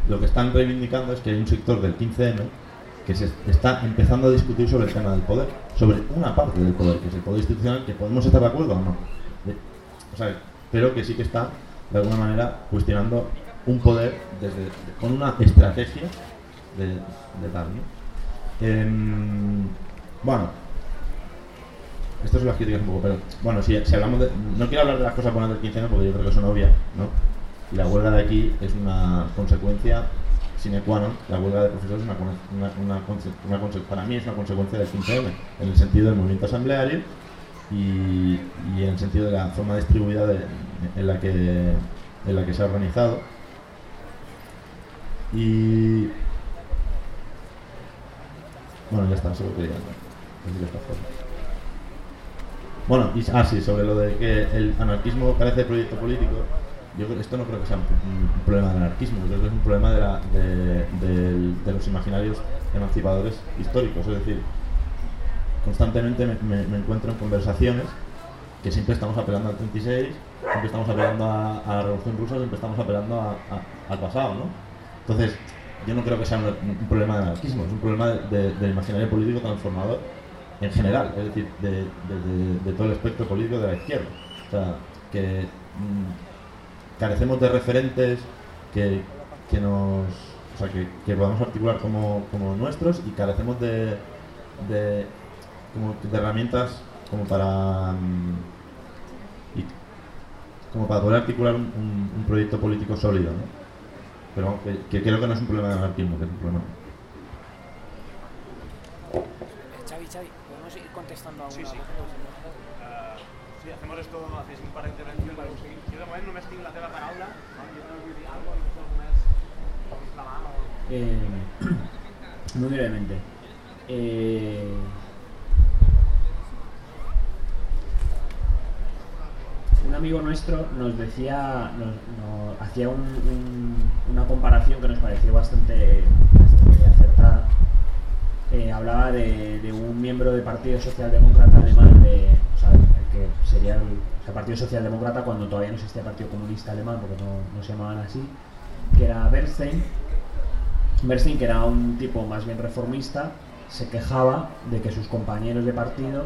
lo que están reivindicando es que hay un sector del 15M que se está empezando a discutir sobre el tema del poder, sobre una parte del poder, que es el poder institucional, que podemos estar de acuerdo o no. O sea, pero que sí que está, de alguna manera, cuestionando un poder desde, con una estrategia de, de. Em, bueno, estas son las críticas un poco, pero bueno, si, hablamos de. No quiero hablar de las cosas buenas del 15 porque yo creo que son obvias, ¿no? Y la huelga de aquí es una consecuencia sine qua non. La huelga de profesores es una, una, para mí es una consecuencia del 15M, en el sentido del movimiento asambleario y, en el sentido de la forma distribuida en la que en la que se ha organizado. Y. Bueno, ya está, solo quería esta forma. Bueno, y, ah, sí, sobre lo de que el anarquismo carece de proyecto político, yo esto no creo que sea un, problema del anarquismo, yo creo que es un problema de, los imaginarios emancipadores históricos, es decir, constantemente me, encuentro en conversaciones que siempre estamos apelando al 36, siempre estamos apelando a, la Revolución Rusa, siempre estamos apelando al pasado, ¿no? Entonces, yo no creo que sea un, problema de anarquismo, es un problema de- de- del imaginario político transformador en general, es decir, de, todo el espectro político de la izquierda. O sea, que mm, carecemos de referentes que, que nos. O sea, que, que podamos articular como, como nuestros y carecemos de, de, como herramientas como para. mm, como para poder articular un- un proyecto político sólido, ¿no? Pero que, que creo que no es un problema de anarquismo, que es un problema. Xavi, Xavi, podemos ir contestando a una Sí, sí. Eh, sí, hacemos esto, hacéis un par d'intervencions. Vale. Jo de moment només tinc la teva paraula, no? jo no vull dir alguna cosa, no sé només exclamar o... Eh, muy brevemente. Eh, un amigo nuestro nos decía, hacía un- un- una comparación que nos pareció bastante, acertada. Eh, hablaba de, un miembro del Partido Socialdemócrata alemán, de, o sea, el que sería el Partido Socialdemócrata cuando todavía no existía Partido Comunista Alemán, porque no, no se llamaban así, que era Bernstein, Bernstein, que era un tipo más bien reformista, se quejaba de que sus compañeros de partido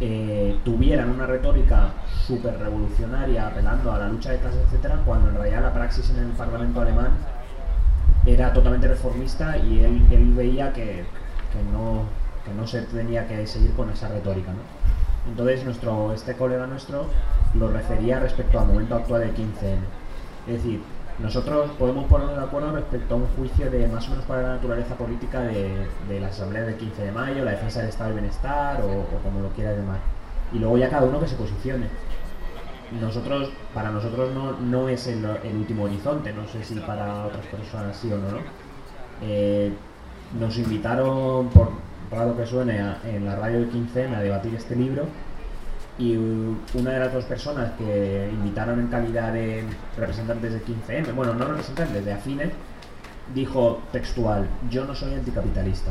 eh, tuvieran una retórica súper revolucionaria apelando a la lucha de clases, etcétera, cuando en realidad la praxis en el Parlamento alemán era totalmente reformista y él, él veía que, que no, que no se tenía que seguir con esa retórica. ¿no? Entonces nuestro, este colega nuestro lo refería respecto al momento actual del 15M. Es decir, nosotros podemos ponernos de acuerdo respecto a un juicio de más o menos cuál es la naturaleza política de, de la asamblea del 15 de mayo, la defensa del estado del bienestar o, como lo quiera llamar. Y luego ya cada uno que se posicione. Nosotros, para nosotros no, no es el, último horizonte, no sé si para otras personas sí o no, ¿no? Eh, nos invitaron, por raro que suene, en la radio del 15 a debatir este libro y una de las dos personas que invitaron en calidad de representantes de 15M, bueno, no representantes, de afines, dijo textual, yo no soy anticapitalista.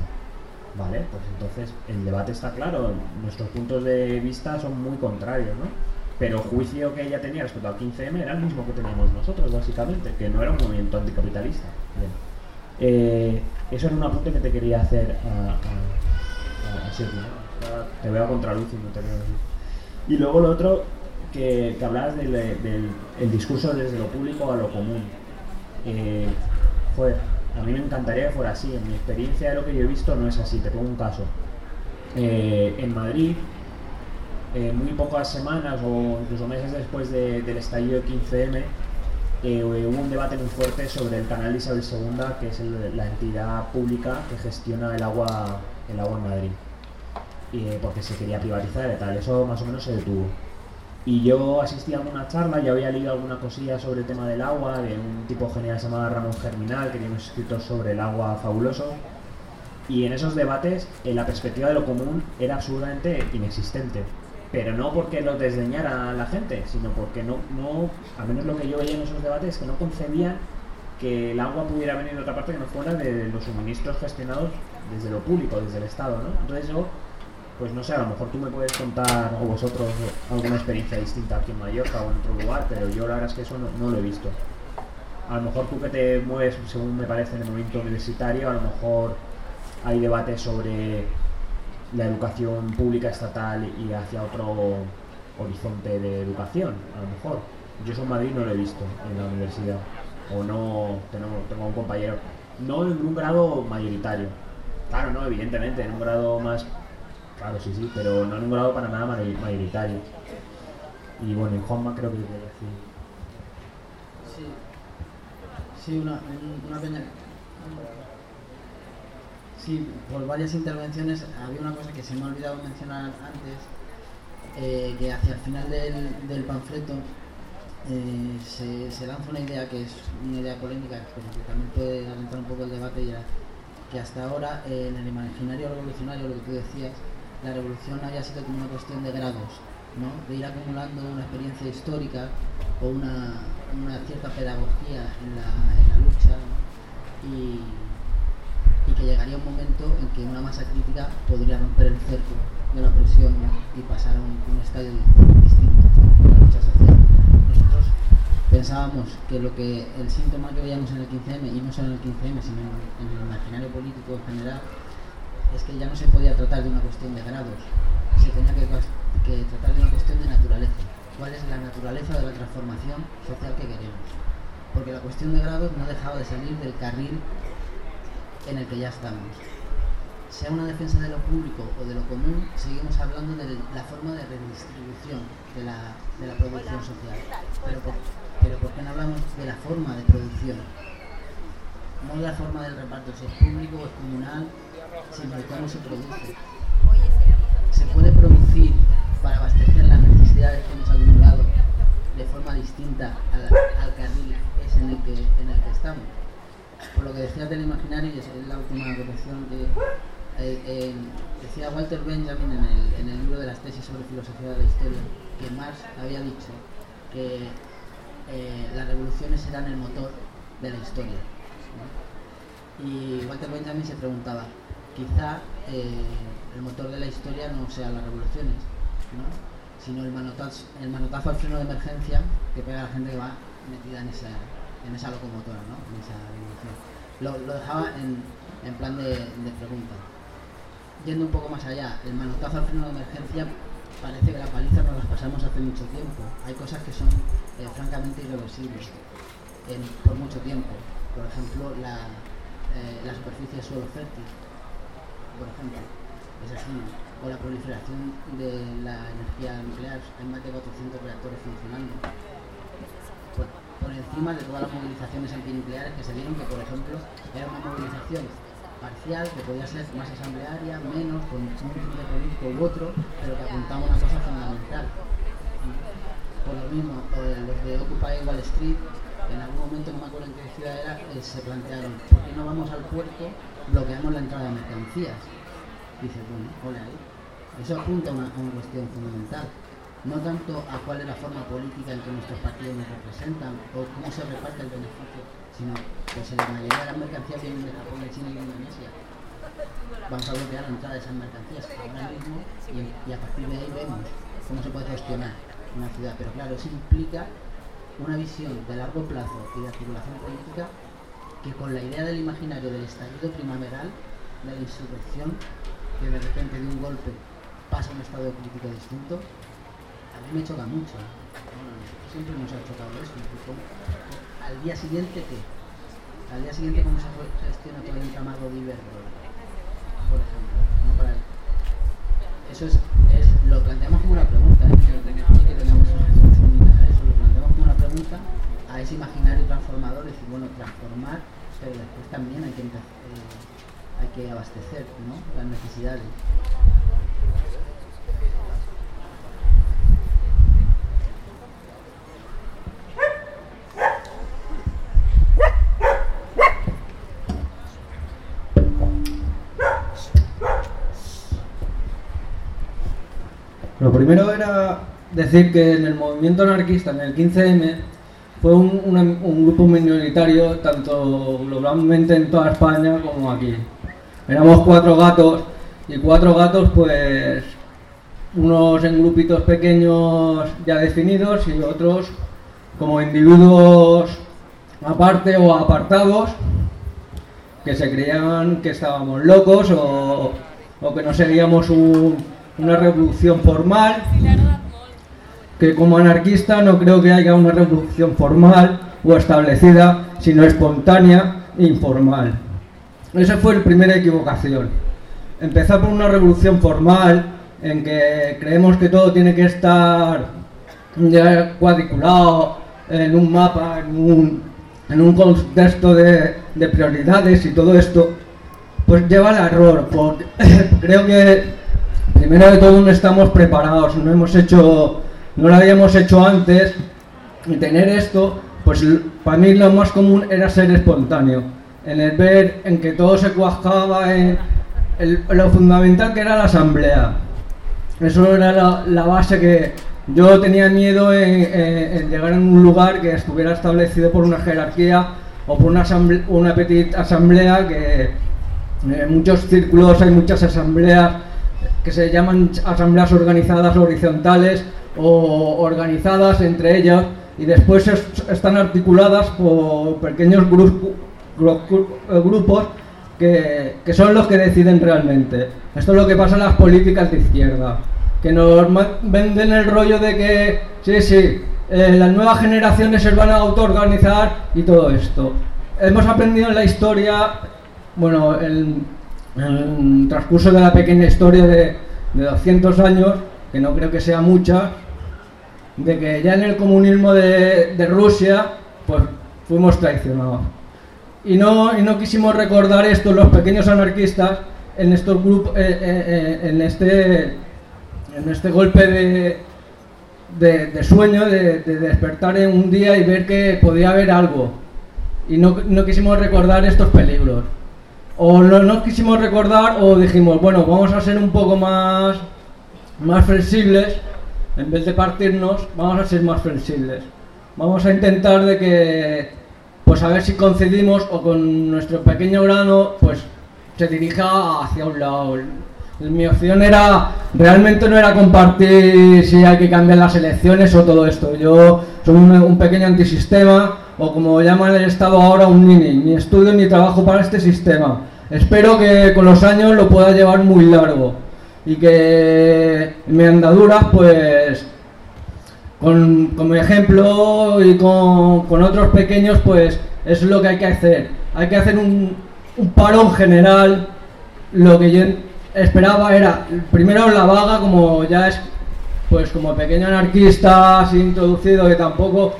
Vale, pues entonces el debate está claro, nuestros puntos de vista son muy contrarios, ¿no? Pero el juicio que ella tenía respecto al 15M era el mismo que teníamos nosotros, básicamente, que no era un movimiento anticapitalista. Bien. Eh, eso era un apunte que te quería hacer a, a, Te veo a contraluz y no te veo. Y luego lo otro, que, que hablabas del, del el discurso desde lo público a lo común. Eh, joder, a mí me encantaría que fuera así. En mi experiencia de lo que yo he visto no es así. Te pongo un caso. Eh, en Madrid, eh, muy pocas semanas o incluso meses después de- del estallido de 15M, eh, hubo un debate muy fuerte sobre el canal Isabel II, que es la entidad pública que gestiona el agua, el agua en Madrid y, eh, porque se quería privatizar y tal. Eso más o menos se detuvo. Y yo asistí a alguna charla, ya había leído alguna cosilla sobre el tema del agua, de un tipo genial llamado Ramón Germinal, que tiene unos escritos sobre el agua fabuloso. Y en esos debates, eh, la perspectiva de lo común era absolutamente inexistente. Pero no porque lo desdeñara la gente, sino porque no, no, al menos lo que yo veía en esos debates, es que no concebían que el agua pudiera venir de otra parte que no fuera de los suministros gestionados desde lo público, desde el Estado, ¿no? Entonces yo pues no sé, a lo mejor tú me puedes contar o vosotros alguna experiencia distinta aquí en Mallorca o en otro lugar, pero yo la verdad es que eso no, no lo he visto. A lo mejor tú que te mueves, según me parece, en el movimiento universitario, a lo mejor hay debates sobre la educación pública estatal y hacia otro horizonte de educación, a lo mejor. Yo eso en Madrid no lo he visto en la universidad, o no tengo, tengo un compañero, no en un grado mayoritario, claro, no, evidentemente, en un grado más Claro, sí, sí, pero no grado para nada mayoritario. Y bueno, en Juanma creo que quería decir. Sí, sí una, un- una peña. Sí, por varias intervenciones había una cosa que se me ha olvidado mencionar antes, eh, que hacia el final del, del panfleto eh, se, se lanza una idea que es una idea polémica, que también puede alentar un poco el debate y que hasta ahora en el imaginario revolucionario, lo que tú decías, la revolución había sido como una cuestión de grados, ¿no? de ir acumulando una experiencia histórica o una, una cierta pedagogía en la, en la lucha y, que llegaría un momento en que una masa crítica podría romper el cerco de la presión ¿no? y pasar a un, un estadio distinto de la lucha social. Nosotros pensábamos que lo que el síntoma que veíamos en el 15M, y no solo en el 15M, sino en el imaginario político en general, es que ya no se podía tratar de una cuestión de grados, se tenía que, tratar de una cuestión de naturaleza. ¿Cuál es la naturaleza de la transformación social que queremos? Porque la cuestión de grados no dejaba de salir del carril en el que ya estamos. Sea una defensa de lo público o de lo común, seguimos hablando de la forma de redistribución de la, de la producción social. Pero pero ¿por qué no hablamos de la forma de producción? No de la forma del reparto, si es público o es comunal, cómo se produce. Se puede producir para abastecer las necesidades que hemos acumulado de forma distinta al, al carril es en el, que, en el que estamos. Por lo que decías del imaginario, y es la última corrección que eh, eh, decía Walter Benjamin en el, en el libro de las tesis sobre filosofía de la historia, que Marx había dicho que eh, las revoluciones eran el motor de la historia. ¿no? Y Walter Benjamin se preguntaba, quizá eh, el motor de la historia no sean las revoluciones, ¿no? sino el manotazo, al freno de emergencia que pega a la gente que va metida en esa, en esa locomotora, ¿no? en esa revolución. Lo, dejaba en, en plan de, pregunta. Yendo un poco más allá, el manotazo al freno de emergencia parece que la paliza nos las pasamos hace mucho tiempo. Hay cosas que son eh, francamente irreversibles por mucho tiempo. Por ejemplo, la, eh, la superficie suelo fértil, por ejemplo, es así. O la proliferación de la energía nuclear. Hay más de 400 reactores funcionando. Por, encima de todas las movilizaciones antinucleares que se dieron, que por ejemplo era una movilización parcial, que podía ser más asamblearia, menos, con un tipo político u otro, pero que apuntaba una cosa fundamental. Por lo mismo, los de Occupy Wall Street, en algún momento, no me acuerdo en qué ciudad era, eh, se plantearon, ¿por qué no vamos al puerto, bloqueamos la entrada de mercancías? Dice, bueno, hola ahí. Eso apunta a una, cuestión fundamental. No tanto a cuál es la forma política en que nuestros partidos nos representan o cómo se reparte el beneficio, sino que si la mayoría de las mercancías vienen de Japón, de China y de Indonesia. Vamos a bloquear la entrada de esas mercancías ahora mismo y, y a partir de ahí vemos cómo se puede gestionar una ciudad. Pero claro, eso implica una visión de largo plazo y de articulación política que con la idea del imaginario del estallido primaveral, de la insurrección, que de repente de un golpe pasa a un estado político distinto, a mí me choca mucho. Bueno, siempre nos ha chocado eso. Al día siguiente, ¿qué? Al día siguiente, ¿cómo se gestiona todo el entramado de Iberdrola? Por ejemplo. Eso es, lo planteamos como una pregunta, ¿eh? tengamos una eso, lo planteamos como una pregunta a ese imaginario transformador, es decir, bueno, transformar, pero después también hay que, eh, hay que abastecer ¿no? las necesidades. Lo primero era decir que en el movimiento anarquista, en el 15M, fue un, un grupo minoritario tanto globalmente en toda España como aquí. Éramos cuatro gatos y cuatro gatos pues unos en grupitos pequeños ya definidos y otros como individuos aparte o apartados que se creían que estábamos locos o, o que no seguíamos un- una revolución formal que como anarquista no creo que haya una revolución formal o establecida, sino espontánea e informal. Esa fue la primera equivocación. Empezar por una revolución formal en que creemos que todo tiene que estar ya cuadriculado en un mapa, en un, en un contexto de, de prioridades y todo esto, pues lleva al error. Porque creo que primero de todo no estamos preparados, no hemos hecho, no lo habíamos hecho antes y tener esto, pues para mí lo más común era ser espontáneo, en el ver en que todo se cuajaba en lo fundamental que era la asamblea. Eso era la, base que yo tenía miedo en, en- llegar a un lugar que estuviera establecido por una jerarquía o por una, asamble- una petit asamblea que en muchos círculos hay muchas asambleas que se llaman asambleas organizadas horizontales o organizadas entre ellas y después es- están articuladas por pequeños eh, grupos que, que son los que deciden realmente. Esto es lo que pasa en las políticas de izquierda, que nos venden el rollo de que, sí, sí, eh, las nuevas generaciones se van a autoorganizar y todo esto. Hemos aprendido en la historia, bueno, en, en el transcurso de la pequeña historia de, de 200 años, que no creo que sea mucha, de que ya en el comunismo de, de Rusia, pues fuimos traicionados. Y no, y no quisimos recordar esto los pequeños anarquistas en estos grupos, eh, eh, eh, en este, en este golpe de, de, de sueño, de, de despertar en un día y ver que podía haber algo. Y no, no quisimos recordar estos peligros. O no, no quisimos recordar o dijimos, bueno, vamos a ser un poco más, más flexibles, en vez de partirnos, vamos a ser más flexibles. Vamos a intentar de que, pues a ver si concedimos o con nuestro pequeño grano, pues se dirija hacia un lado. Mi opción era, realmente no era compartir si hay que cambiar las elecciones o todo esto. Yo soy un, un pequeño antisistema, o como llaman el Estado ahora, un nini. Ni estudio ni trabajo para este sistema. Espero que con los años lo pueda llevar muy largo y que mi andadura, pues, con, mi ejemplo y con, con otros pequeños, pues, es lo que hay que hacer. Hay que hacer un, un parón general. Lo que yo esperaba era, primero la vaga, como ya es, pues, como pequeño anarquista, así introducido, que tampoco,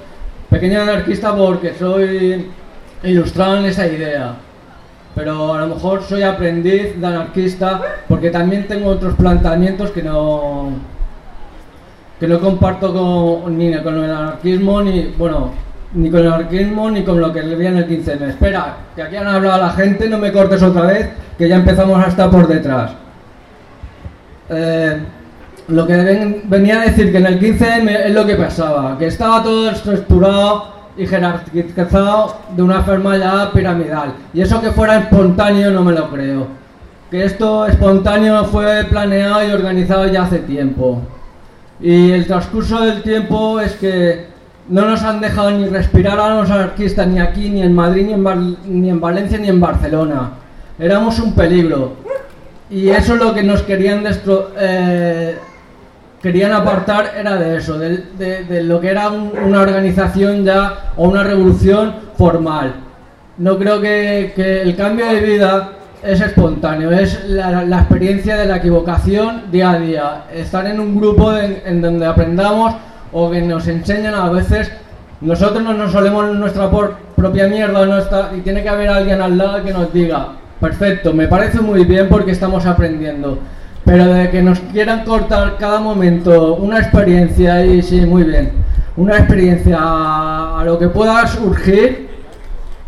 pequeño anarquista porque soy ilustrado en esa idea pero a lo mejor soy aprendiz de anarquista porque también tengo otros planteamientos que no que no comparto con, ni con el anarquismo ni bueno ni con el anarquismo ni con lo que le vi en el 15M. Espera, que aquí han hablado la gente, no me cortes otra vez, que ya empezamos a estar por detrás. Eh, lo que ven- venía a decir que en el 15M es lo que pasaba, que estaba todo estructurado y jerarquizado de una forma ya piramidal. Y eso que fuera espontáneo no me lo creo. Que esto espontáneo fue planeado y organizado ya hace tiempo. Y el transcurso del tiempo es que no nos han dejado ni respirar a los anarquistas ni aquí, ni en Madrid, ni en, Val- ni en Valencia, ni en Barcelona. Éramos un peligro. Y eso es lo que nos querían eh, querían apartar era de eso, de, de- de lo que era un- una organización ya o una revolución formal. No creo que, que el cambio de vida es espontáneo, es la, experiencia de la equivocación día a día. Estar en un grupo en, donde aprendamos o que nos enseñan a veces. Nosotros no nos solemos nuestra propia mierda nuestra, y tiene que haber alguien al lado que nos diga, perfecto, me parece muy bien porque estamos aprendiendo. Pero de que nos quieran cortar cada momento una experiencia y sí, muy bien, una experiencia a lo que pueda surgir,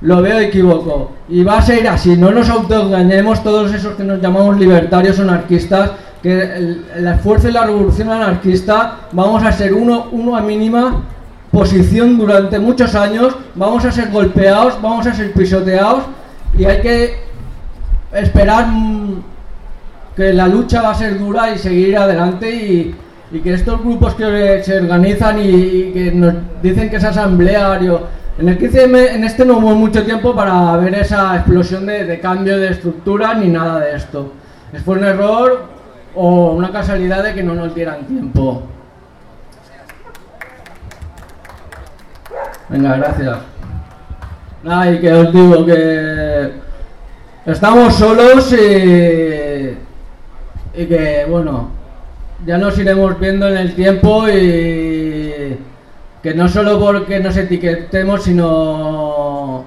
lo veo equivoco. Y va a ser así, no nos autoengañemos todos esos que nos llamamos libertarios o anarquistas, que el, el esfuerzo y la revolución anarquista vamos a ser uno, a mínima posición durante muchos años, vamos a ser golpeados, vamos a ser pisoteados y hay que esperar mm, que la lucha va a ser dura y seguir adelante y, y que estos grupos que se organizan y, y que nos dicen que es asambleario, en el 15M en este no hubo mucho tiempo para ver esa explosión de, cambio de estructura ni nada de esto. Es fue un error o una casualidad de que no nos dieran tiempo. Venga, gracias. Nada, y que os digo que estamos solos y que, bueno, ya nos iremos viendo en el tiempo y que no solo porque nos etiquetemos, sino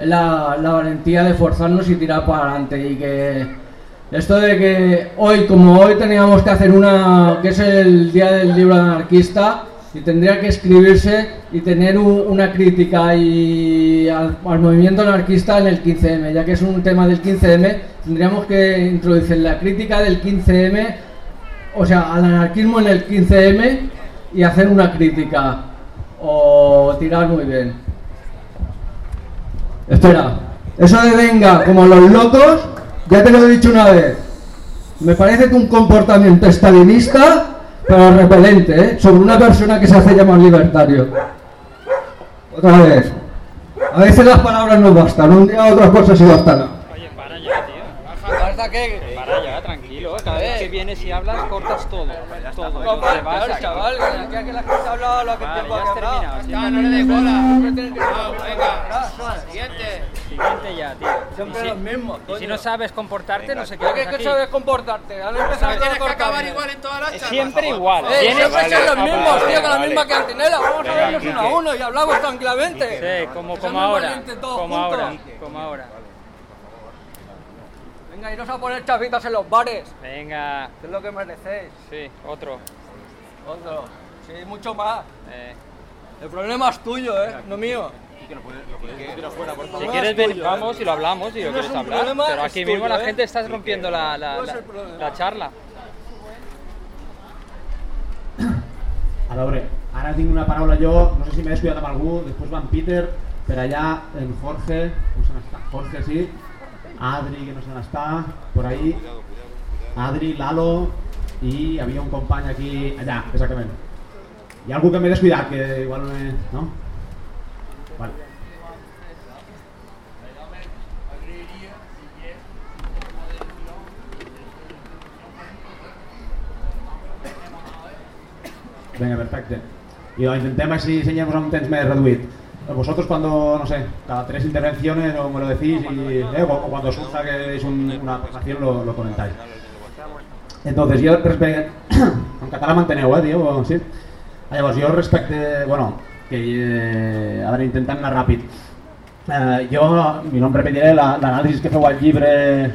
la, la valentía de forzarnos y tirar para adelante. Y que esto de que hoy, como hoy teníamos que hacer una, que es el día del libro anarquista, y tendría que escribirse y tener un- una crítica y al movimiento anarquista en el 15M, ya que es un tema del 15M, tendríamos que introducir la crítica del 15M, o sea, al anarquismo en el 15M y hacer una crítica o tirar muy bien. Espera, eso de venga como los locos, ya te lo he dicho una vez. Me parece que un comportamiento estalinista, pero repelente, ¿eh? sobre una persona que se hace llamar libertario. Otra vez. A veces las palabras no bastan, un día otras cosas sí bastan. Oye, para ya, tío. Para ya, tranquilo. Cada vez que vienes y hablas, cortas todo. Todo. No, Te para, vas chaval, que aquí que la gente ha hablado lo que Vale, tiempo ha terminado. Ya, no le des bola. Tienes que venga, siguiente. Siguiente ya, tío. Siempre los mismos, Y si no sabes comportarte, no sé qué ¿Qué, aquí. sabes comportarte? Han empezado Tienes a cortarme. Es siempre igual. Siempre son los mismos, tío, con la misma cantinela. Vamos a Quique. uno a uno y hablamos tranquilamente. Sí, como, Que ahora. Como ahora. Como ahora. Venga, iros a poner chavitas en los bares. Venga. Que es lo que merecéis. Sí, otro. Otro. Sí, mucho más. Eh, El problema es tuyo, ¿eh? No mío. si quieres ven, vamos y lo hablamos y lo quieres hablar. problema, Pero aquí tuyo, mismo la ¿eh? gente está rompiendo la, la, la- la charla. A veure, ara tinc una paraula jo, no sé si m'he descuidat amb algú, després van Peter, per allà en Jorge, se n'està, Jorge sí, Adri que no se n'està, por ahí, Adri, Lalo i havia un company aquí, allà, exactament. Hi ha algú que m'he descuidat, que igual no he... No? Vale. Venga, perfecte. Y lo intentem así enseñamos a un temps més reduït. Vosotros cuando, no sé, cada tres intervenciones o me lo decís y, eh, o, o cuando surja que es un- una presentación lo, lo comentáis. Entonces, jo respecte... en català manteneu, eh, Diego? Sí? Ah, Llavors, jo respecte... Bueno, que... Eh, a veure, intentant anar ràpid. Eh, jo, i no em repetiré, la- que feu al llibre,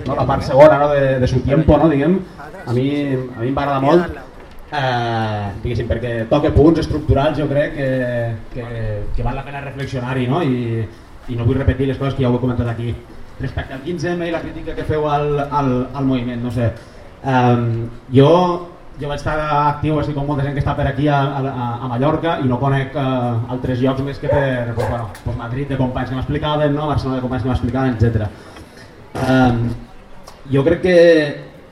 no, la part segona no, de, de su tiempo, no, diguem, a mi, a mi em va agradar molt, eh, perquè toca punts estructurals, jo crec que, que, que val la pena reflexionar-hi, no? I, i no vull repetir les coses que ja ho he comentat aquí. Respecte al 15M i la crítica que feu al, al, al moviment, no sé, Um, jo, jo vaig estar actiu així com molta gent que està per aquí a, a, a Mallorca i no conec uh, altres llocs més que per pues, bueno, pues Madrid de companys que m'explicaven, no? Barcelona de companys que m'explicaven, etc. Um, jo crec que,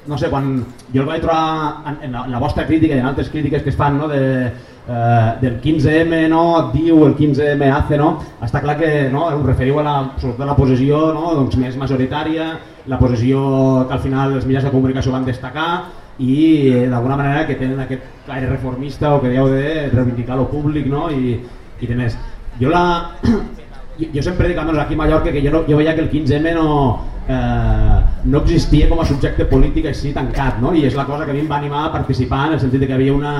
no sé, quan jo el vaig trobar en, en, la, en la vostra crítica i en altres crítiques que es fan no, de, eh, del 15M, no, diu el 15M hace, no, està clar que no, us referiu a la, sobretot a la posició no, doncs, més majoritària, la posició que al final els mitjans de comunicació van destacar i eh, d'alguna manera que tenen aquest aire reformista o que dèieu de reivindicar lo públic no, i, i de més. Jo la, jo sempre dic, almenys aquí a Mallorca, que jo, no, jo veia que el 15M no, eh, no existia com a subjecte polític així tancat, no? i és la cosa que a mi em va animar a participar en el sentit que hi havia una,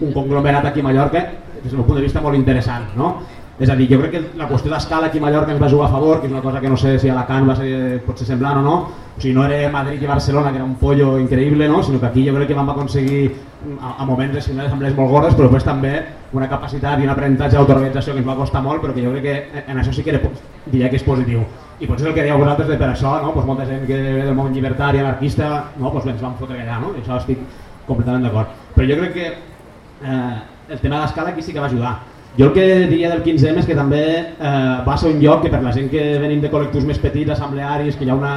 un conglomerat aquí a Mallorca des del punt de vista molt interessant. No? És a dir, jo crec que la qüestió d'escala aquí a Mallorca ens va jugar a favor, que és una cosa que no sé si a Alacant va ser potser semblant o no, o sigui, no era Madrid i Barcelona, que era un pollo increïble, no? sinó que aquí jo crec que vam aconseguir a, a moments així, unes assemblees molt gordes, però després també una capacitat i un aprenentatge d'autoorganització que ens va costar molt, però que jo crec que en això sí que era, diria que és positiu. I potser el que dèieu vosaltres de per això, no? pues molta gent que ve del món llibertari, anarquista, no? pues ens vam fotre allà, no? i això estic completament d'acord. Però jo crec que eh, el tema d'escala aquí sí que va ajudar. Jo el que diria del 15M és que també eh, va ser un lloc que per la gent que venim de col·lectius més petits, assemblearis, que hi ha una,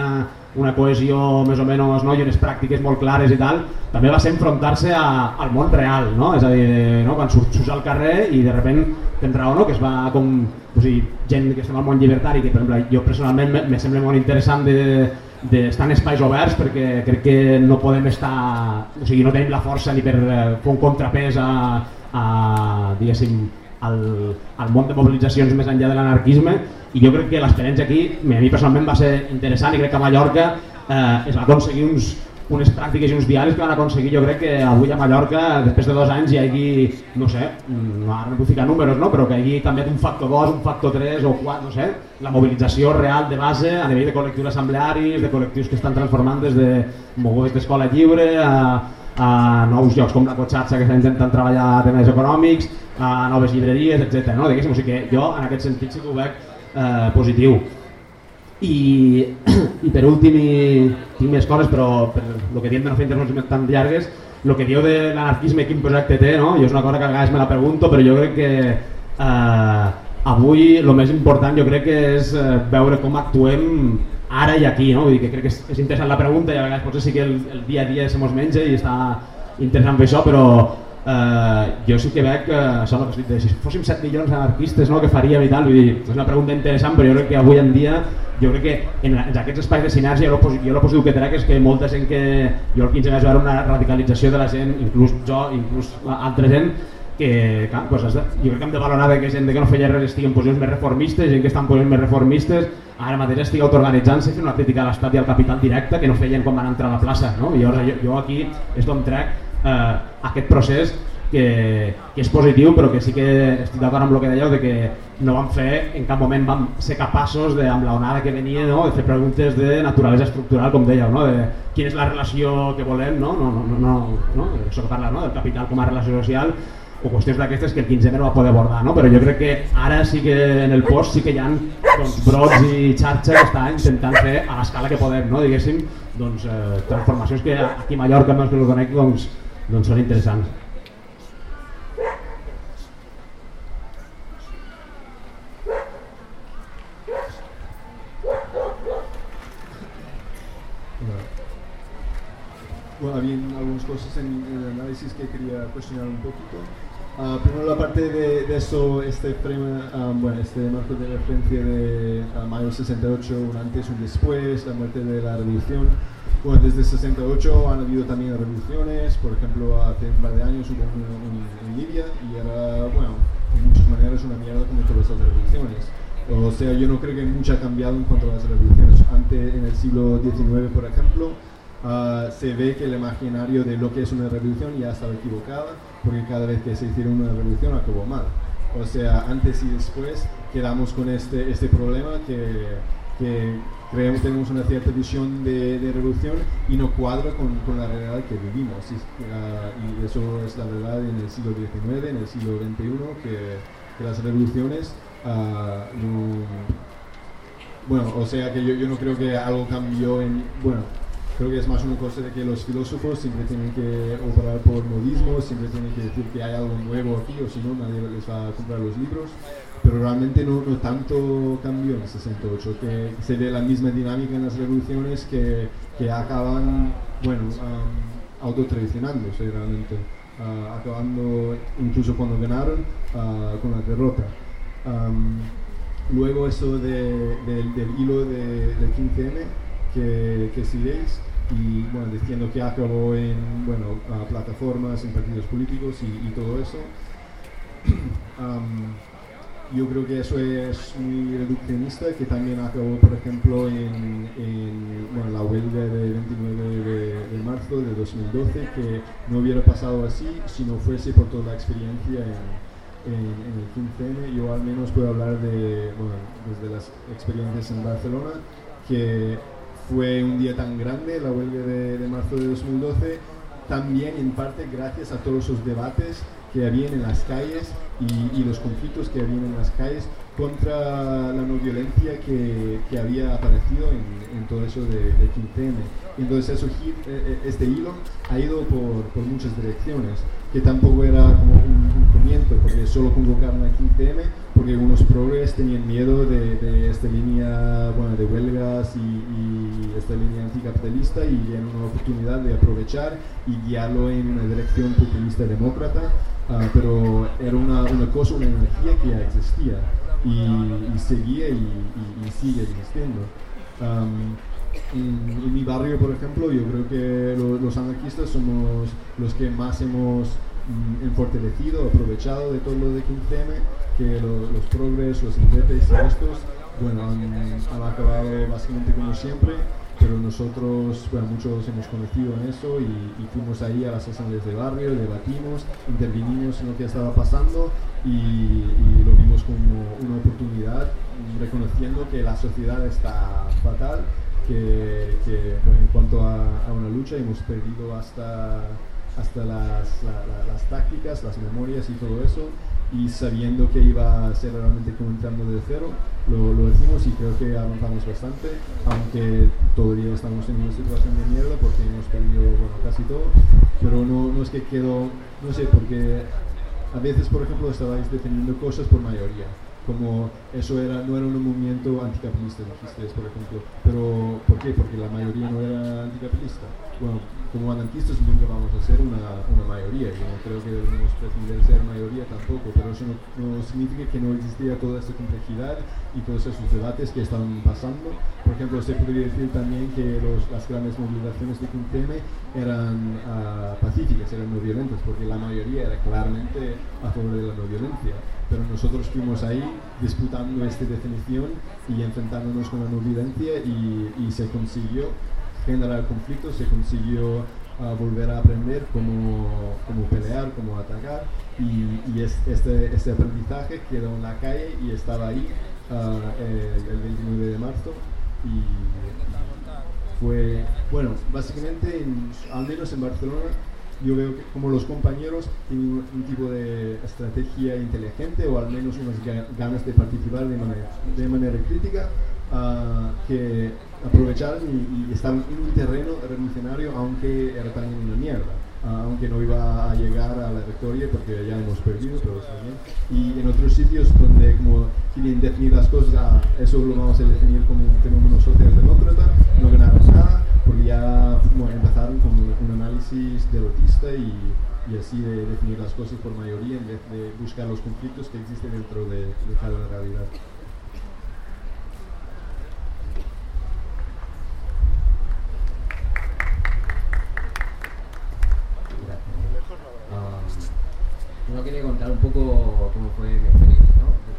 una cohesió més o menys no, i unes pràctiques molt clares i tal, també va ser enfrontar-se al món real, no? és a dir, no? quan surts, surts al carrer i de repent tens raó, no? que es va com o sigui, gent que estem al món llibertari, que per exemple jo personalment me, me sembla molt interessant de, d'estar en espais oberts perquè crec que no podem estar, o sigui, no tenim la força ni per eh, fer un contrapès a, a diguéssim, al, al món de mobilitzacions més enllà de l'anarquisme i jo crec que l'experiència aquí a mi personalment va ser interessant i crec que a Mallorca eh, es va aconseguir uns, unes pràctiques i uns diaris que van aconseguir jo crec que avui a Mallorca després de dos anys hi hagi, no sé, no, ara no puc ficar números, no? però que hi hagi també un factor 2, un factor 3 o 4, no sé, la mobilització real de base a nivell de col·lectius assemblearis, de col·lectius que estan transformant des de mogudes d'escola lliure a, a nous llocs com la Cotxatxa que estan intentant treballar temes econòmics, a noves llibreries, etc. No? O sigui que jo en aquest sentit sí que ho veig eh, positiu. I, i per últim, i, tinc més coses, però per el que diem de no fer intervencions tan llargues, el que diu de l'anarquisme quin projecte té, no? jo és una cosa que a vegades me la pregunto, però jo crec que eh, avui el més important jo crec que és eh, veure com actuem ara i aquí, no? Vull dir que crec que és, és interessant la pregunta i a vegades potser sí que el, el dia a dia se mos menja i està interessant fer això, però eh, jo sí que veig que això no, que si fóssim 7 milions d'anarquistes no, que faríem i tal, vull dir, és una pregunta interessant però jo crec que avui en dia jo crec que en, en aquests espais de sinergia jo el, positiu que trec és que molta gent que jo el 15 anys va una radicalització de la gent, inclús jo, inclús altra gent que clar, pues, jo crec que hem de valorar que gent que no feia res estigui en posicions més reformistes, gent que està en posicions més reformistes, ara mateix estigui autoorganitzant-se fent una crítica a l'Estat i al capital directe que no feien quan van entrar a la plaça. No? I llavors jo, jo aquí és d'on trec eh, aquest procés que, que és positiu però que sí que estic d'acord amb el que dèieu de que no vam fer, en cap moment vam ser capaços de, amb l'onada que venia no, de fer preguntes de naturalesa estructural com dèieu, no, de quina és la relació que volem, no, no, no, no, no, no? Això que parla no, del capital com a relació social o qüestions d'aquestes que el 15M no va poder abordar, no? però jo crec que ara sí que en el post sí que hi ha doncs, brots i xarxa que està intentant fer a l'escala que podem, no? diguéssim, doncs, eh, transformacions que aquí a Mallorca, més que el conec, doncs, doncs són interessants. Bueno, había algunas cosas en el análisis que quería cuestionar un poquito. Uh, primero la parte de, de eso, este frame, um, bueno, este marco de referencia de uh, mayo 68, un antes, un después, la muerte de la revolución. Bueno, desde 68 han habido también revoluciones, por ejemplo, hace un par de años hubo una en, en Libia y era, bueno, de muchas maneras una mierda como todas esas revoluciones. O sea, yo no creo que mucho ha cambiado en cuanto a las revoluciones. Antes, en el siglo XIX, por ejemplo, Uh, se ve que el imaginario de lo que es una revolución ya estaba equivocada, porque cada vez que se hicieron una revolución acabó mal. O sea, antes y después quedamos con este, este problema que, que creemos tenemos una cierta visión de, de revolución y no cuadra con, con, la realidad que vivimos. Y, uh, y, eso es la verdad en el siglo XIX, en el siglo XXI, que, que las revoluciones uh, no... Bueno, o sea que yo, yo no creo que algo cambió en... Bueno, creo que es más una cosa de que los filósofos siempre tienen que operar por modismo, siempre tienen que decir que hay algo nuevo aquí o si no nadie les va a comprar los libros, pero realmente no, tanto cambió en 68, que se ve la misma dinámica en las revoluciones que, acaban, bueno, um, autotraicionándose realmente, uh, acabando incluso cuando ganaron uh, con la derrota. Um, luego eso de, del hilo de, del 15M, que, que y bueno, diciendo que acabó en bueno, a plataformas, en partidos políticos y, y todo eso. um, yo creo que eso es muy reduccionista, que también acabó, por ejemplo, en, en bueno, la huelga del 29 de, de, marzo de 2012, que no hubiera pasado así si no fuese por toda la experiencia en, en, en el 15M. Yo al menos puedo hablar de, bueno, desde las experiencias en Barcelona, que fue un día tan grande, la huelga de, de, marzo de 2012, también en parte gracias a todos esos debates que habían en las calles y, y los conflictos que habían en las calles contra la no violencia que, que había aparecido en, en, todo eso de, de 15M. Entonces eso, este hilo ha ido por, por muchas direcciones, que tampoco era como un, un comienzo, porque solo convocaron a 15M, porque unos progres tenían miedo de, de esta línea bueno, de huelgas y, y, esta línea anticapitalista y vieron una oportunidad de aprovechar y guiarlo en una dirección populista demócrata, uh, pero era una, una, cosa, una energía que ya existía y, y seguía y, y, sigue existiendo. Um, en, en, mi barrio, por ejemplo, yo creo que lo, los anarquistas somos los que más hemos mm, enfortalecido, aprovechado de todo lo de 15M, que lo, los progres, los indepes y estos, bueno, han, han, acabado básicamente como siempre, pero nosotros, bueno, muchos hemos conocido en eso y, fuimos ahí a las asambleas de barrio, debatimos, intervinimos en lo que estaba pasando y, lo vimos como una oportunidad, reconociendo que la sociedad está fatal, que, en cuanto a, una lucha hemos perdido hasta hasta las, la- la- las tácticas, las memorias y todo eso, y sabiendo que iba a ser realmente comenzando de cero, lo, lo hicimos y creo que avanzamos bastante, aunque todavía estamos en una situación de mierda porque hemos perdido bueno, casi todo, pero no, no es que quedó, no sé, porque a veces, por ejemplo, estabais defendiendo cosas por mayoría, como eso era, no era un movimiento anticapitalista, dijisteis, por ejemplo. Pero, ¿por qué? Porque la mayoría no era anticapitalista. Bueno, como anarquistas nunca vamos a ser una, una mayoría, yo no creo que debemos pretender ser mayoría tampoco, pero eso no, no significa que no existía toda esta complejidad y todos esos debates que están pasando. Por ejemplo, se podría decir también que los, las grandes movilizaciones de 15M eran ah, pacíficas, eran no violentas, porque la mayoría era claramente a favor de la no violencia. Pero nosotros fuimos ahí disputando esta definición y enfrentándonos con la no violencia y, se consiguió generar conflicto, se consiguió ah, volver a aprender cómo, cómo pelear, cómo atacar y, y es- este, este aprendizaje quedó en la calle y estaba ahí ah, el, el 29 de marzo y fue, bueno, básicamente, en- al menos en Barcelona, yo veo que como los compañeros tienen un, tipo de estrategia inteligente o al menos unas ga- ganas de participar de manera, de manera crítica ah, que aprovecharon y, y estaban en un terreno revolucionario aunque era también una mierda. ah, aunque no iba a llegar a la victoria porque ya hemos perdido, pero está bien. Y en otros sitios donde como quieren definir las cosas, ah, eso lo vamos a definir como un fenómeno socialdemócrata, no ganaron nada ya bueno, empezaron con un, análisis derrotista y, y así de definir las cosas por mayoría en vez de buscar los conflictos que existen dentro de, de cada realidad. Ah, uno quería contar un poco cómo fue mi ¿no?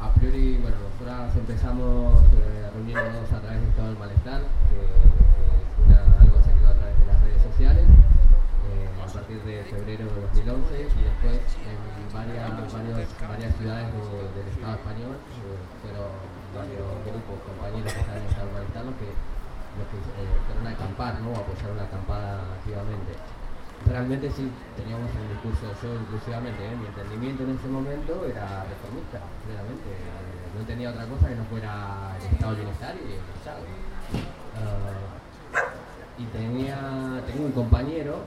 A priori, bueno, nosotras empezamos eh, reuniéndonos a través de Estado del Malestar, que, es algo se a través de las redes sociales, eh, a partir de febrero de 2011, y después en varias, varios- varias ciudades de- del Estado español, eh, fueron varios grupos, compañeros que estaban en Estado del Malestar, los que los que eh, fueron a acampar, ¿no? A apoyar una acampada activamente. Realmente sí teníamos un discurso, yo inclusivamente, ¿eh? mi entendimiento en ese momento era reformista, claramente. Eh, no entendía otra cosa que no fuera el estado de bienestar y el Estado. Ah, y tenía, tenía un compañero,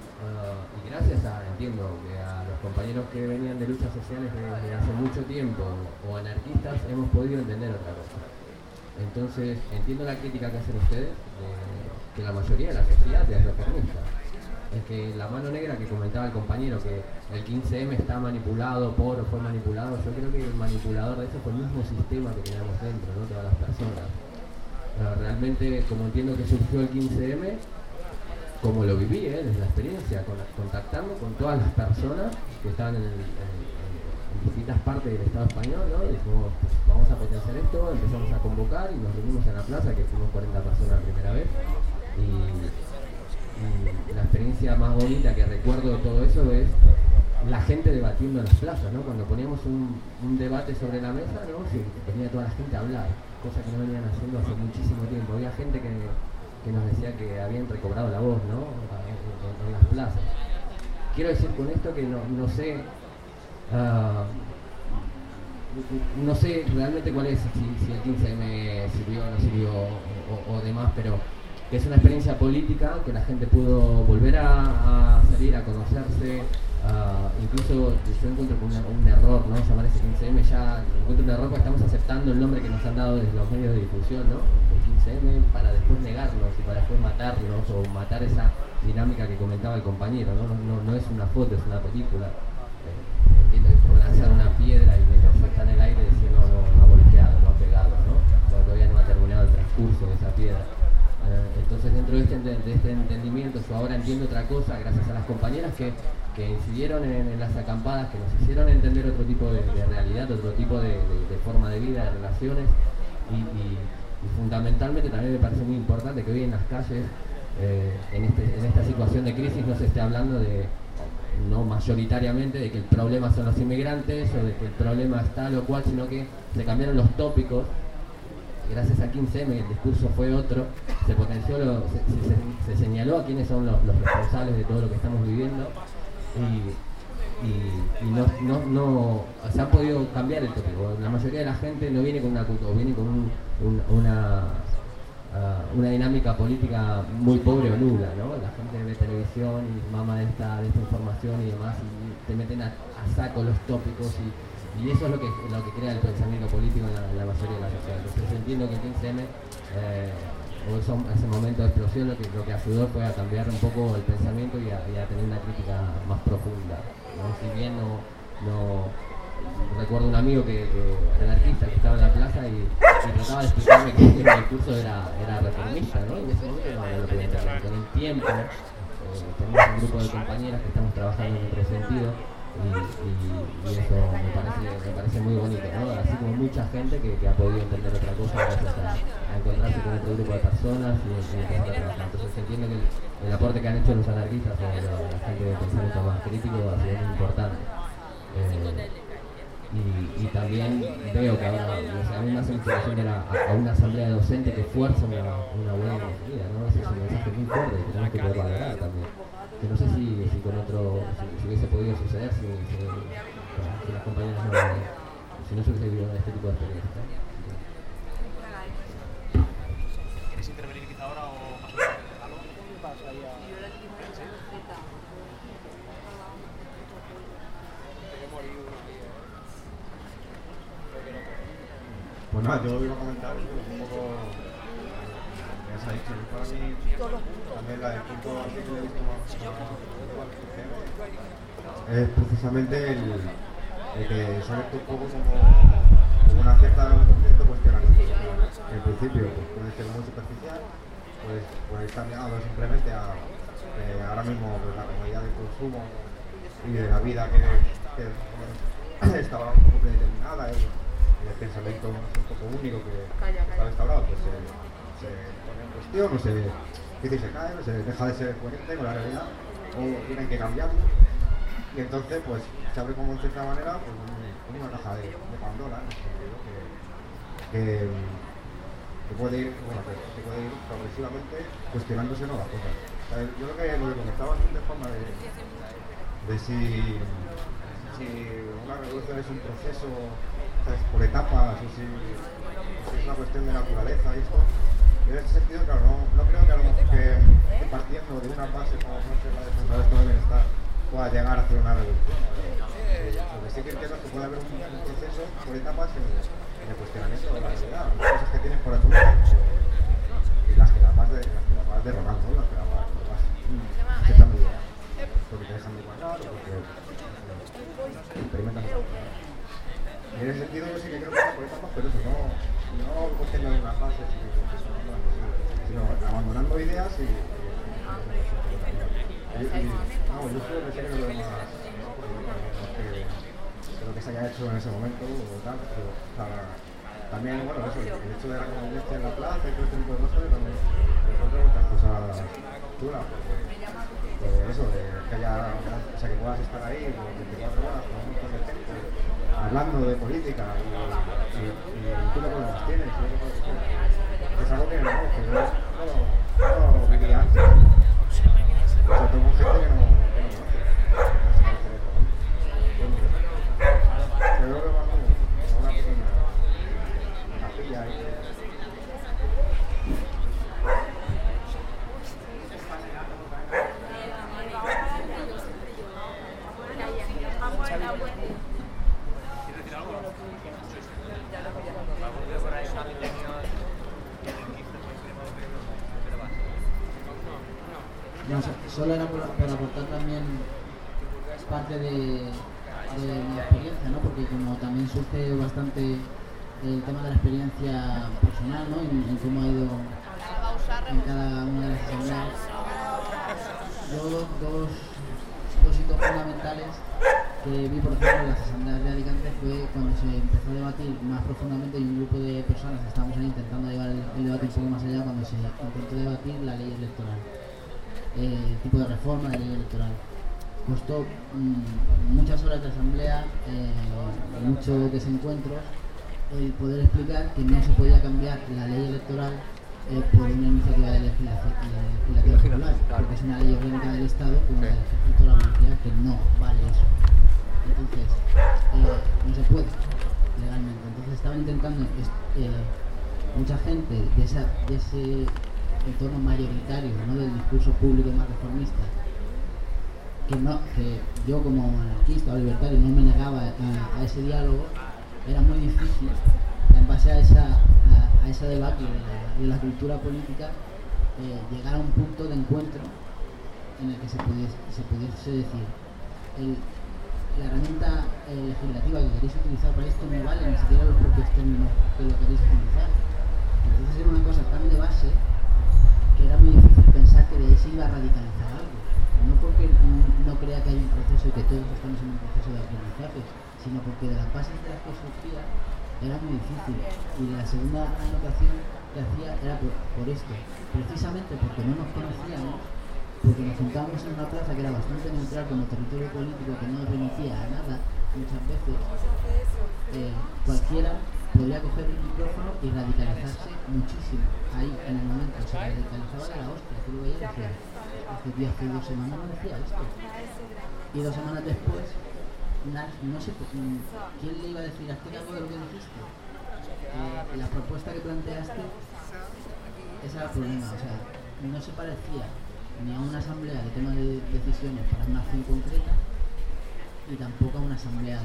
y gracias a, entiendo, que a los compañeros que venían de luchas sociales desde hace mucho tiempo o anarquistas, hemos podido entender otra cosa. Entonces, entiendo la crítica que hacen ustedes, de que la mayoría de la sociedad es reformista. Es que la mano negra que comentaba el compañero, que el 15M está manipulado por o fue manipulado, yo creo que el manipulador de eso fue el mismo sistema que teníamos dentro, ¿no? Todas las personas. Realmente, como entiendo que surgió el 15M, como lo viví, ¿eh? desde la experiencia, con- contactando con todas las personas que estaban en, distintas partes del Estado español, ¿no? Y dijimos, pues, vamos a potenciar esto, empezamos a convocar y nos reunimos en la plaza, que fuimos 40 personas primera vez. Y, la experiencia más bonita que recuerdo de todo eso es la gente debatiendo en las plazas, ¿no? Cuando poníamos un, debate sobre la mesa, ¿no? Se venía toda la gente a hablar, cosa que no venían haciendo hace muchísimo tiempo. Había gente que, que nos decía que habían recobrado la voz, ¿no? En, las plazas. Quiero decir con esto que no, no sé ah, no sé realmente cuál es, si, el 15M sirvió o no sirvió o demás, pero que es una experiencia política que la gente pudo volver a, salir a conocerse. incluso yo encuentro una- un error, ¿no? Llamar ese 15M ya encuentro un error porque estamos aceptando el nombre que nos han dado desde los medios de difusión, ¿no? El 15M para después negarnos y para después matarnos o matar esa dinámica que comentaba el compañero, ¿no? No, no- es una foto, es una película. Eh, entiendo que es como lanzar una piedra y mientras está en el aire decir no, no, ha golpeado, no ha pegado, ¿no? Cuando todavía no ha terminado el transcurso de esa piedra. Entonces dentro de este, de este entendimiento yo ahora entiendo otra cosa gracias a las compañeras que, que incidieron en, las acampadas, que nos hicieron entender otro tipo de, realidad, otro tipo de, forma de vida, de relaciones. Y fundamentalmente también me parece muy importante que hoy en las calles, eh, en, este- en esta situación de crisis, no se esté hablando de, no mayoritariamente de que el problema son los inmigrantes o de que el problema es tal o cual, sino que se cambiaron los tópicos gracias al 15M el discurso fue otro, se potenció, lo- se, se- se señaló a quiénes son los, responsables de todo lo que estamos viviendo y, no, no, no- se ha podido cambiar el tópico. La mayoría de la gente no viene con una cultura, viene con un- un- una, ah, una dinámica política muy pobre o nula, ¿no? La gente ve televisión y mama de esta, de esta información y demás y te meten a, a saco los tópicos y, y eso es lo que, lo que crea el pensamiento político en la, mayoría de la sociedad. Entonces entiendo que el 15M eh, o eso- ese momento de explosión lo que, lo que ayudó fue a cambiar un poco el pensamiento y a, tener una crítica más profunda. ¿no? Si bien no, recuerdo un amigo que, que anarquista que estaba en la plaza y, trataba de explicarme que mi discurso era, era reformista, ¿no? Y en ese momento no, lo. Con el tiempo eh, tenemos un grupo de compañeras que estamos trabajando en otro sentido y, eso me parece, me parece muy bonito, ¿no? Así como mucha gente que, que ha podido entender otra cosa gracias a, encontrarse con otro grupo de personas y, empezar a. Entonces entiendo que el, el aporte que han hecho los anarquistas o la, la gente de pensamiento más crítico ha sido muy importante. Eh, y, también veo que ahora, no sé, a mí me hace inspiración ver a, una asamblea de docentes que fuerza una, una buena iniciativa, ¿no? Es un mensaje muy fuerte que tenemos que poder valorar también. Que no sé si, si con otro, si, si hubiese podido suceder, si, si, si las compañeras no, si no se hubiese vivido este tipo de experiencias. ¿no? ¿Queréis intervenir quizá ahora o más tarde? Pues nada, yo iba a comentar un poco, ya se ha dicho, yo para mí también la, punto que más es precisamente el, el que visto un poco como, como una cierta, un cierto cuestionamiento. En principio pues, puede ser muy superficial, pues, puede estar ligado simplemente a eh, ahora mismo pues, la comodidad del consumo y de la vida que, que bueno, estaba un poco predeterminada y, el pensamiento un poco único que estaba instaurado pues se, se pone en cuestión o se, decir, se cae o se deja de ser coherente con la realidad o tienen que cambiarlo y entonces pues se abre como en cierta manera pues, una caja de, de Pandora que, puede ir, bueno, que, que puede ir progresivamente cuestionándose nuevas cosas. O yo creo que lo que comentaba antes de forma de, de si, si una revolución es un proceso ¿sabes? por etapas o si, si es una cuestión de naturaleza y esto. En ese sentido, claro, no, no creo que que, que partiendo de una base como no sé, la defensa del estado de bienestar pueda llegar a hacer una revolución. Eh, lo que sí que entiendo es que puede haber un, proceso por etapas en, en el cuestionamiento de la realidad, las cosas que tienes por asumir y las que las vas, de, las que las vas derrogando, las que las vas, las vas porque te dejan de pagar o porque cosa. Y en ese sentido sí que creo que por etapas, pero eso, no, no cogiendo en una fase, sino, sino abandonando ideas y... y, y- no, yo creo que lo más, lo que se haya hecho en ese momento o tal, pero sea, también, bueno, eso, el hecho de la convivencia en la plaza y todo este tipo de cosas, también encuentro muchas cosas chulas, porque pues eso, de que haya, o sea, que puedas estar ahí por 24 horas con un montón de gente hablando de política y, y, y tú qué problemas tienes, y yo qué problemas tienes. Es algo no, no, no, que no conoce. Yo creo que va como una pequeña capilla ahí. ¿Quieres decir algo? Algún día por ahí una milenios en el 15 por encima de de base. No, so- solo era por, por aportar también parte de, de mi experiencia, ¿no? Porque como también surge bastante el tema de la experiencia personal, ¿no? En, cómo ha ido en cada una de las asambleas. Yo dos, dos hitos fundamentales que vi, por ejemplo, en las asambleas de Alicante fue cuando se empezó a debatir más profundamente y un grupo de personas estábamos ahí intentando llevar el, el debate un poco más allá cuando se intentó debatir la ley electoral eh, tipo de reforma de ley electoral. Costó mm, muchas horas de asamblea, eh, muchos desencuentros el poder explicar que no se podía cambiar la ley electoral eh, por una iniciativa de legislación legislativa popular, porque es una ley orgánica del Estado como la de la policía que no vale eso. Entonces, eh, no se puede legalmente. Entonces estaba intentando eh, mucha gente de, esa, de ese entorno mayoritario, ¿no? del discurso público más reformista, que, no, que yo como anarquista o libertario no me negaba a, a ese diálogo, era muy difícil, en base a esa, a, a esa de de la cultura política, eh, llegar a un punto de encuentro en el que se pudiese, se pudiese decir, la herramienta eh, legislativa que queréis utilizar para esto no vale ni siquiera los propios términos que lo queréis utilizar. Entonces era una cosa tan de base que era muy difícil pensar que de ahí se iba a radicalizar algo. No porque no crea que hay un proceso y que todos estamos en un proceso de aprendizaje, sino porque de las bases de las que surgía era muy difícil. Y la segunda anotación que hacía era por, esto, precisamente porque no nos conocíamos, porque nos juntábamos en una plaza que era bastante neutral como territorio político que no remitía a nada muchas veces, eh, cualquiera podría coger el micrófono y radicalizarse muchísimo. Ahí, en el momento, se radicalizaba la hostia. Tú lo veías y decías, este tío hace dos semanas no decía esto. Y dos semanas después, no sé por- mm, quién le iba a decir, hazte cargo de lo que dijiste. La propuesta que planteaste, ese era el problema. O sea, no se parecía ni a una asamblea de toma de decisiones para una acción concreta, y tampoco a una asamblea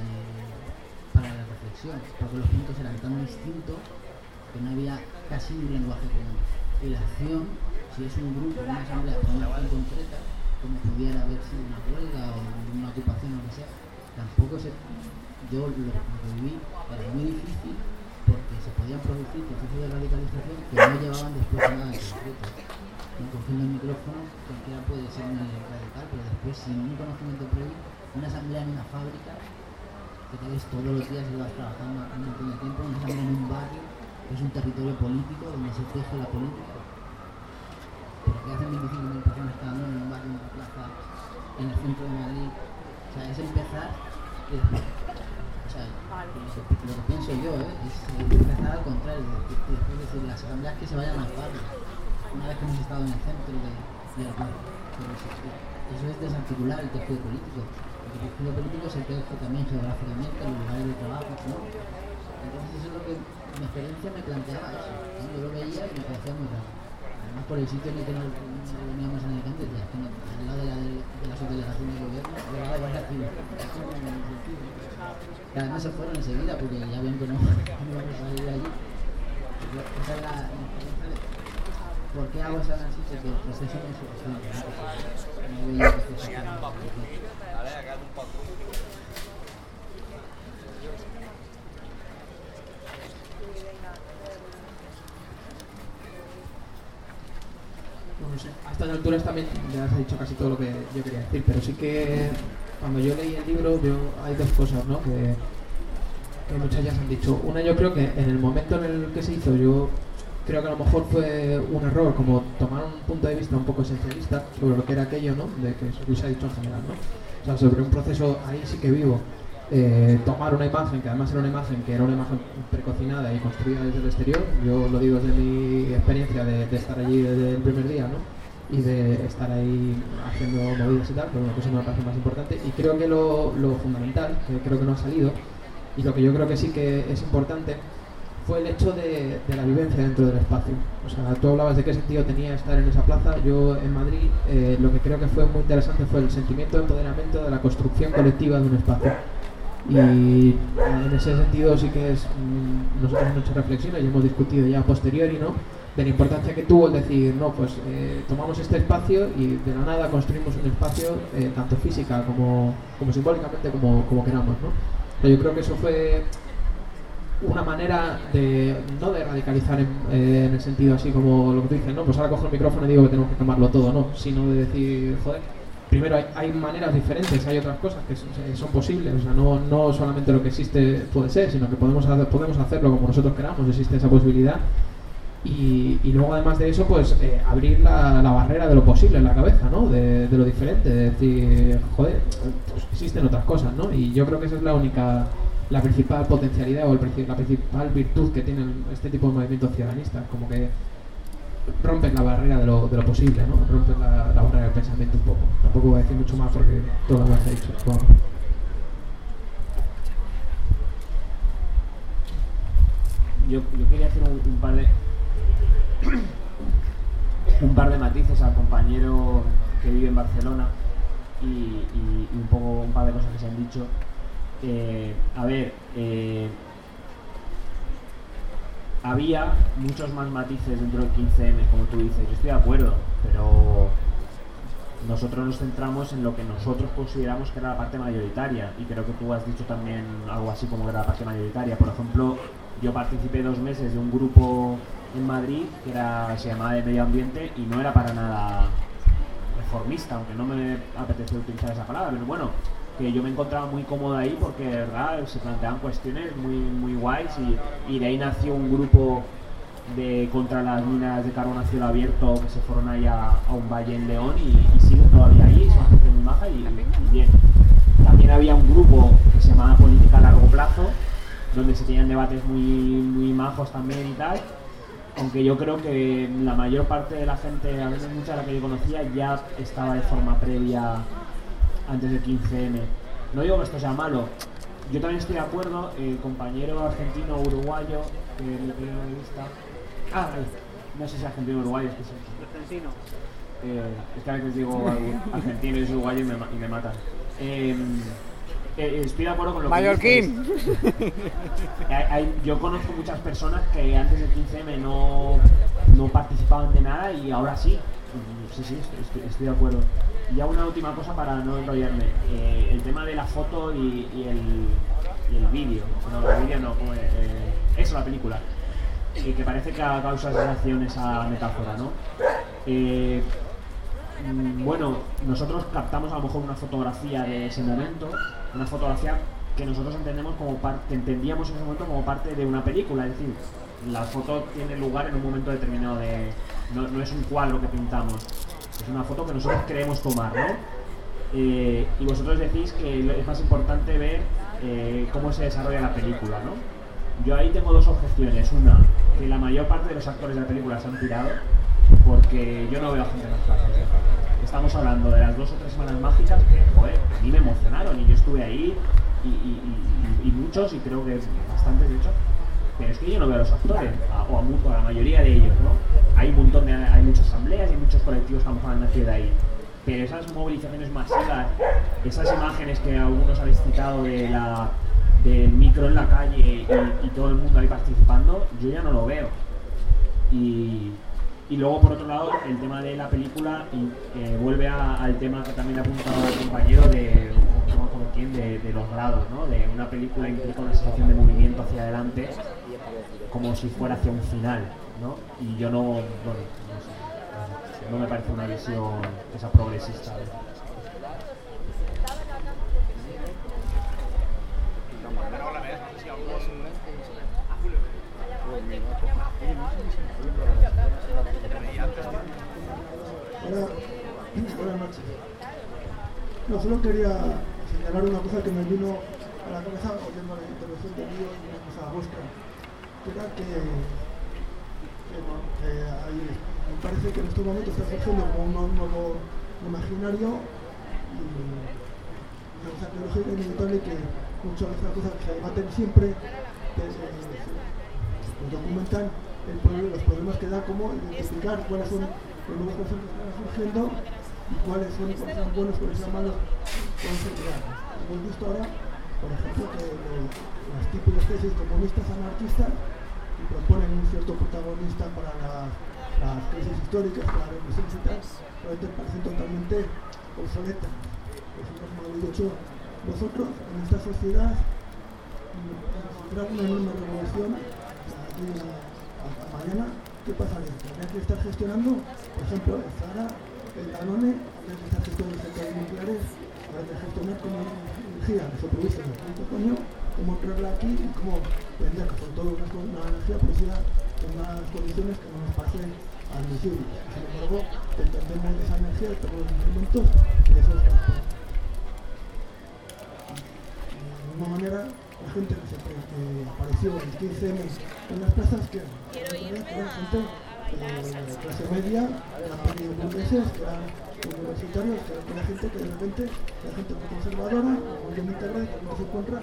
para la reflexión, porque los puntos eran tan distintos que no había casi un lenguaje común. Y la acción, si es un grupo, una asamblea para una acción concreta, como pudiera haber sido una huelga o una ocupación o lo que sea, tampoco se, yo lo, lo viví era muy difícil porque se podían producir procesos de radicalización que no llevaban después nada de concreto. Y cogiendo el micrófono, cualquiera puede ser muy radical, pero después sin un conocimiento previo, una asamblea en una fábrica, que te ves todos los días y vas trabajando un montón de tiempo, una asamblea en un barrio, que es un territorio político donde se teje la política. Pero que hacen 25.000 personas cada uno en un barrio, en una plaza, en el centro de Madrid. O sea, es empezar lo que, pienso yo ¿eh? es empezar al contrario, después decir las asambleas que se vayan al barrio, una vez que hemos estado en el centro de, de la eso, es desarticular el tejido político. El tejido político se teje también geográficamente, en los lugares de trabajo, ¿no? Entonces eso es lo que mi experiencia me planteaba eso. Yo lo veía y me parecía muy raro. Además por el sitio en el que nos reuníamos en Alicante, al lado de la, de, de la subdelegación del gobierno, al lado de Que además se fueron enseguida porque ya ven que no, no íbamos a salir de allí. Esa es la, de por qué hago ese análisis de que el proceso es suficiente. ¿no? Suficiente. Bueno, no sé, a estas alturas también ya has dicho casi todo lo que yo quería decir, pero sí que cuando yo leí el libro yo, hay dos cosas ¿no? que, muchas ya se han dicho. Una yo creo que en el momento en el que se hizo yo creo que a lo mejor fue un error como tomar un punto de vista un poco esencialista sobre lo que era aquello, ¿no? De que Luis ha dicho en general, ¿no? O sea, sobre un proceso ahí sí que vivo, eh, tomar una imagen, que además era una imagen que era una imagen precocinada y construida desde el exterior, yo lo digo desde mi experiencia de estar allí desde el primer día, ¿no? Y de estar ahí haciendo movidas y tal, pero una cosa me parece más importante. Y creo que lo, lo fundamental, que creo que no ha salido, y lo que yo creo que sí que es importante, fue el hecho de, de la vivencia dentro del espacio. O sea, tú hablabas de qué sentido tenía estar en esa plaza. Yo en Madrid eh, lo que creo que fue muy interesante fue el sentimiento de empoderamiento de la construcción colectiva de un espacio. Y en ese sentido sí que es, mm, nosotros hemos hecho reflexiones y hemos discutido ya a posteriori, ¿no? De la importancia que tuvo el decir, no, pues eh, tomamos este espacio y de la nada construimos un espacio, eh, tanto física como, como simbólicamente, como, como queramos, ¿no? Pero yo creo que eso fue una manera de, no de radicalizar en, eh, en el sentido así como lo que tú dices, no, pues ahora cojo el micrófono y digo que tenemos que tomarlo todo, no, sino de decir, joder, primero hay, hay maneras diferentes, hay otras cosas que son, son posibles, o sea, no, no solamente lo que existe puede ser, sino que podemos, podemos hacerlo como nosotros queramos, existe esa posibilidad. Y, y luego además de eso, pues eh, abrir la, la barrera de lo posible en la cabeza, ¿no? De, lo diferente, de decir, joder, pues existen otras cosas, ¿no? Y yo creo que esa es la única la principal potencialidad o el la principal virtud que tienen este tipo de movimientos ciudadanistas, como que rompen la barrera de lo, de lo posible, ¿no? Rompen la, barrera del pensamiento un poco. Tampoco voy a decir mucho más porque todo lo demás se ha dicho. Yo, yo quería hacer un par de un par de matices al compañero que vive en Barcelona y, un poco un par de cosas que se han dicho. Eh, a ver, eh, había muchos más matices dentro del 15M, como tú dices, yo estoy de acuerdo, pero nosotros nos centramos en lo que nosotros consideramos que era la parte mayoritaria y creo que tú has dicho también algo así como que era la parte mayoritaria. Por ejemplo, yo participé dos meses de un grupo en Madrid que era, se llamaba de medio ambiente y no era para nada reformista, aunque no me apetece utilizar esa palabra, pero bueno, que yo me encontraba muy cómodo ahí porque de verdad se planteaban cuestiones muy, muy guays y, y de ahí nació un grupo de contra las minas de carbón a cielo abierto que se fueron ahí a, a un valle en León y, y siguen todavía ahí, son gente muy maja y, y bien. También había un grupo que se llamaba Política a Largo Plazo, donde se tenían debates muy, muy majos también y tal. Aunque yo creo que la mayor parte de la gente, a veces mucha de la que yo conocía, ya estaba de forma previa antes del 15M. No digo que esto sea malo, yo también estoy de acuerdo, el compañero argentino uruguayo, que le pedí una revista. Ah, no sé si argentino o uruguayo, es que sí. Argentino. Eh, es que a veces digo argentino y es uruguayo y me, y me matan. Eh, eh, estoy de acuerdo con lo que Mallorquín. dices. Hay- hay- yo conozco muchas personas que antes del 15M no, no participaban de nada y ahora sí. Mm, Sí, sí, estoy, de acuerdo. Y ya una última cosa para no enrollarme. Eh, el tema de la foto y, y el, y el vídeo. No, el vídeo no, eh, eso, la película. Eh, que parece que ha causa sensación esa metáfora, ¿no? Eh, bueno, nosotros captamos a lo mejor una fotografía de ese momento, una fotografía que nosotros entendemos como parte, entendíamos en ese momento como parte de una película, es decir, la foto tiene lugar en un momento determinado de, no, es un cuadro que pintamos, es una foto que nosotros queremos tomar, ¿no? Eh, y vosotros decís que es más importante ver eh, cómo se desarrolla la película, ¿no? Yo ahí tengo dos objeciones. Una, que la mayor parte de los actores de la película se han tirado, porque yo no veo a gente más fácil. Estamos hablando de las dos o tres semanas mágicas que, joder, a mí me emocionaron y yo estuve ahí y, muchos, y creo que bastantes de hecho, pero es que yo no veo a los actores, o a, a la mayoría de ellos, ¿no? Hay un montón de, hay muchas asambleas y muchos colectivos que a han de ahí. Pero esas movilizaciones masivas, esas imágenes que algunos habéis citado de la, del micro en la calle y, y todo el mundo ahí participando, yo ya no lo veo. Y, y luego, por otro lado, el tema de la película eh, vuelve al tema que también ha apuntado el compañero de, quién, de, de los grados, ¿no? De una película implica una sensación de movimiento hacia adelante como si fuera hacia un final, ¿no? Y yo no, no sé, no me parece una visión esa progresista. Buenas noches. No, solo quería señalar una cosa que me vino a la cabeza oyendo la intervención de Lío y una cosa vuestra, que era que, me parece que en estos momentos está surgiendo como un nuevo- imaginario y una cosa que es inevitable que muchas de estas cosas que se debaten siempre que se, se documentan los problemas que da, cómo identificar cuáles son los están surgiendo y cuáles son, son buenos, cuáles son malos, cuáles son reales. Hemos visto ahora, por ejemplo, que las típicas tesis comunistas anarquistas que proponen un cierto protagonista para las, las crisis históricas, para las revoluciones y tal, realmente parecen totalmente obsoletas. Nosotros, como habéis dicho, nosotros en esta sociedad lograr una enorme revolución aquí a mañana, ¿qué pasaría? Tendría que estar gestionando, por ejemplo, el Zara, el Danone, habría que estar gestionando centrales nucleares, habrá que gestionar cómo energía que se produce en el coño, cómo crearla aquí y cómo vender con todo una, una energía producida en unas condiciones que no nos parecen admisibles. Sin embargo, entendemos esa energía, tenemos los instrumentos y eso es. De alguna manera, la gente apareció el 15M en las plazas que eran gente de clase media, pequeños burgueses, que eran universitarios, que era gente que de repente, la gente muy conservadora, muy de internet, que no se encuentra,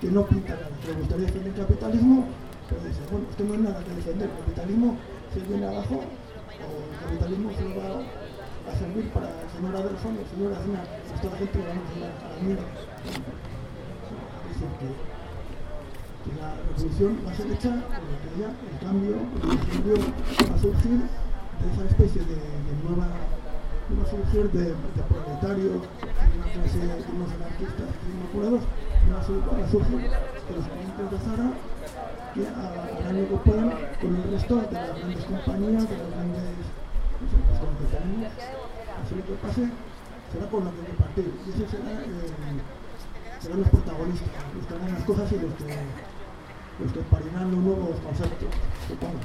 que no pinta nada, que le gustaría defender el capitalismo, pero dice, bueno, esto no es nada que defender, el capitalismo se viene abajo, o el capitalismo se va a servir para el señor Adelson, el señor Aznar, esta gente le vamos a a la mierda. Es decir, que, que la revolución va a ser hecha con lo que haya el cambio, el cambio va a surgir de esa especie de, de nueva va a surgir de, de de una clase de unos anarquistas inmaculados, va a surgir de los clientes de Zara que harán lo que puedan con el resto de las grandes compañías, de las grandes, pues con que así lo que pase será con lo que hay que partir, y esos serán, eh, serán los protagonistas, los las cosas y los que, los nuevos conceptos, supongo.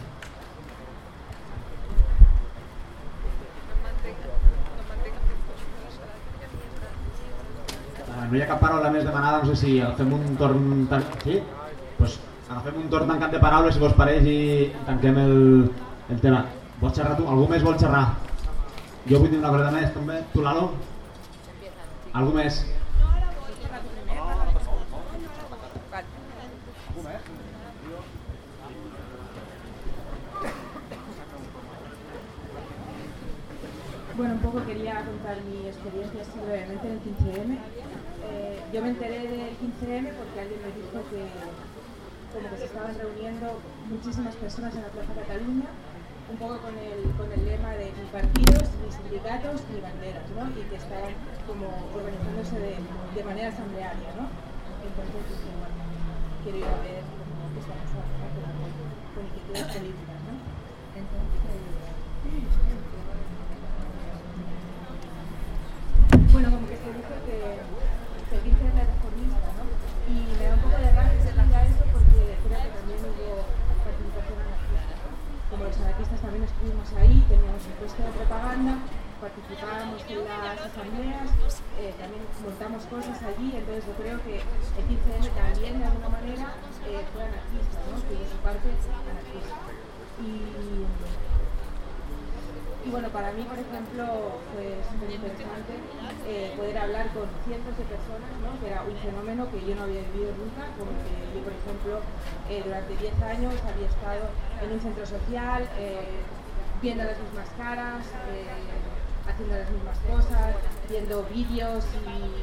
Eh, no hi ha cap paraula més demanada, no sé si agafem un torn... Tan... Sí? Pues agafem un torn tancat de paraules, si vos pareix, i tanquem el, el tema. Vols xerrar tu? Algú més vol xerrar? Jo vull dir una cosa més, també. Tu, Lalo? Algú més? Bueno, un poco quería contar mi experiencia así brevemente en el 15M. Eh, yo me enteré del 15M porque alguien me dijo que como que se estaban reuniendo muchísimas personas en la Plaza Cataluña, un poco con el, con el lema de ni partidos, ni sindicatos, ni banderas, ¿no? Y que estaban como organizándose de, manera asamblearia, ¿no? Entonces bueno, quiero ir a ver qué está pasando. Con, con políticas, ¿no? Entonces, bueno, como que se dice que, 15 es la reformista, ¿no? Y me da un poco de rabia que se diga esto porque creo que también hubo participación anarquista. Como los anarquistas también estuvimos ahí, teníamos un puesto de propaganda, participábamos en las asambleas, eh, también montamos cosas allí, entonces yo creo que el 15M también de alguna manera eh, fue anarquista, ¿no? Tuvo su parte anarquista. Y, y bueno, para mí, por ejemplo, fue súper interesante eh, poder hablar con cientos de personas, ¿no? que era un fenómeno que yo no había vivido nunca, como que yo, por ejemplo, eh, durante 10 años había estado en un centro social, eh, viendo las mismas caras, haciendo las mismas cosas, viendo vídeos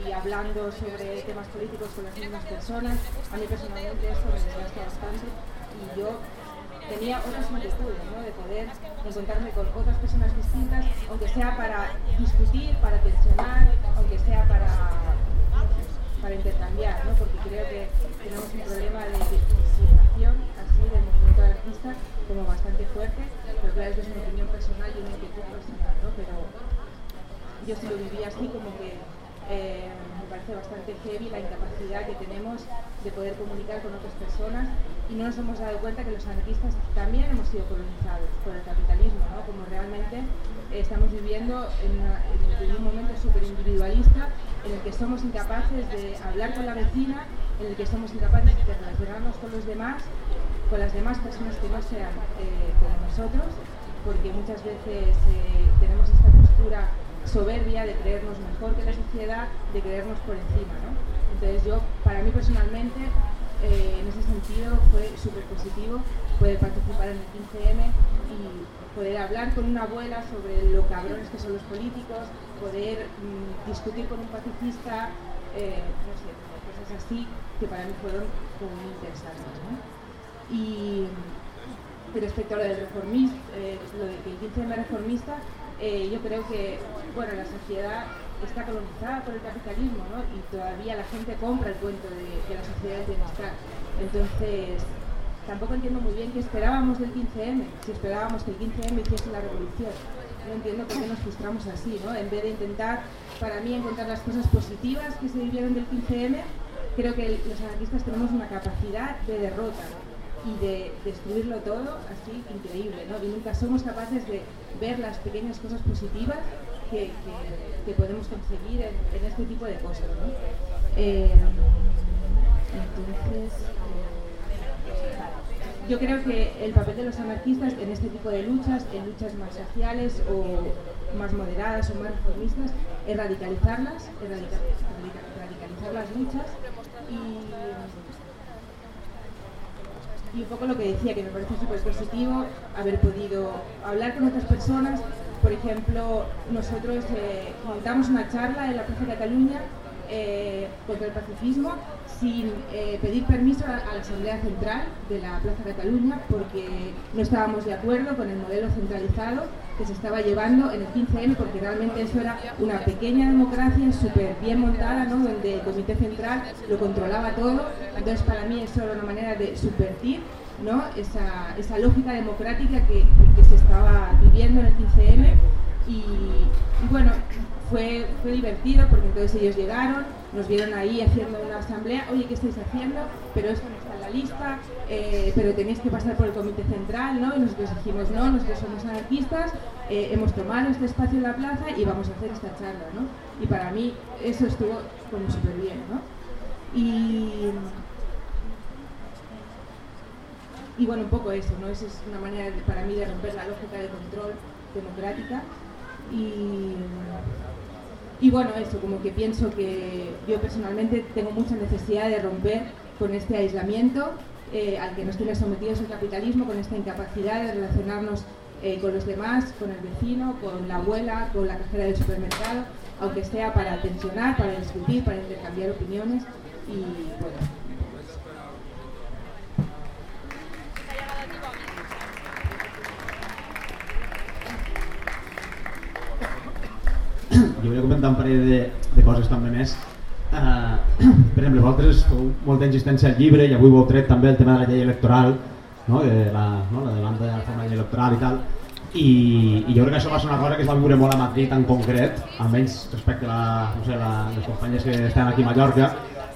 y hablando sobre temas políticos con las mismas personas. A mí personalmente eso me desgasta bastante y yo tenía otras inquietudes, ¿no? de poder encontrarme con otras personas distintas, aunque sea para discutir, para tensionar, aunque sea para, para intercambiar, ¿no? porque creo que tenemos un problema de discriminación así del movimiento anarquista como bastante fuerte, pero claro que es una opinión personal y una inquietud personal, ¿no? pero yo sí lo viví así como que eh, me parece bastante heavy la incapacidad que tenemos de poder comunicar con otras personas y no nos hemos dado cuenta que los anarquistas también hemos sido colonizados por el capitalismo, ¿no? como realmente estamos viviendo en un momento súper individualista en el que somos incapaces de hablar con la vecina, en el que somos incapaces de relacionarnos con los demás, con las demás personas que no sean eh, como nosotros, porque muchas veces eh, tenemos esta postura soberbia de creernos mejor que la sociedad, de creernos por encima. ¿no? Entonces yo, para mí personalmente, eh, en ese sentido fue súper positivo poder participar en el 15M y poder hablar con una abuela sobre lo cabrones que son los políticos, poder mm, discutir con un pacifista, eh, no sé, cosas así que para mí fueron muy interesantes. ¿no? Y y respecto a lo del reformismo, lo de que el 15M reformista, eh, yo creo que bueno, la sociedad está colonizada por el capitalismo ¿no? y todavía la gente compra el cuento de, de la sociedad del bienestar. Entonces, tampoco entiendo muy bien qué esperábamos del 15M, si esperábamos que el 15M hiciese la revolución. No entiendo por qué nos frustramos así, ¿no? En vez de intentar, para mí, encontrar las cosas positivas que se vivieron del 15M, creo que los anarquistas tenemos una capacidad de derrota y de destruirlo todo así increíble, ¿no? Y nunca somos capaces de ver las pequeñas cosas positivas que, que- podemos conseguir en, este tipo de cosas, ¿no? Eh, entonces, eh, yo creo que el papel de los anarquistas en este tipo de luchas, en luchas más sociales o más moderadas o más reformistas, es radicalizarlas, es radical- radical- radicalizar las luchas y, y un poco lo que decía, que me parece súper positivo haber podido hablar con otras personas. Por ejemplo, nosotros eh, montamos una charla en la Plaza de Cataluña eh, contra el pacifismo sin eh, pedir permiso a, a la Asamblea Central de la Plaza Cataluña porque no estábamos de acuerdo con el modelo centralizado que se estaba llevando en el 15M porque realmente eso era una pequeña democracia súper bien montada, ¿no? donde el Comité Central lo controlaba todo. Entonces para mí eso era una manera de subvertir ¿no? esa, lógica democrática que, se estaba viviendo en el 15M y, y bueno, fue, fue divertido porque entonces ellos llegaron, nos vieron ahí haciendo una asamblea, oye, ¿qué estáis haciendo? Pero esto no está en la lista, eh, pero tenéis que pasar por el comité central, ¿no? Y nosotros dijimos, no, nosotros somos anarquistas, eh, hemos tomado este espacio en la plaza y vamos a hacer esta charla, ¿no? Y para mí eso estuvo como súper bien, ¿no? Y, bueno, un poco eso, ¿no? Esa es una manera para mí de romper la lógica de control democrática. Y bueno, eso, como que pienso que yo personalmente tengo mucha necesidad de romper con este aislamiento eh, al que nos tiene sometidos el capitalismo, con esta incapacidad de relacionarnos eh, con los demás, con el vecino, con la abuela, con la cajera del supermercado, aunque sea para tensionar, para discutir, para intercambiar opiniones. Y bueno, jo volia comentar un parell de, de coses també més. Uh, per exemple, vosaltres feu molta insistència al llibre i avui ho heu tret també el tema de la llei electoral, no? de la, no? la demanda de la forma de llei electoral i tal, i, i jo crec que això va ser una cosa que es va viure molt a Madrid en concret, almenys respecte a la, no sé, la, les companyes que estan aquí a Mallorca,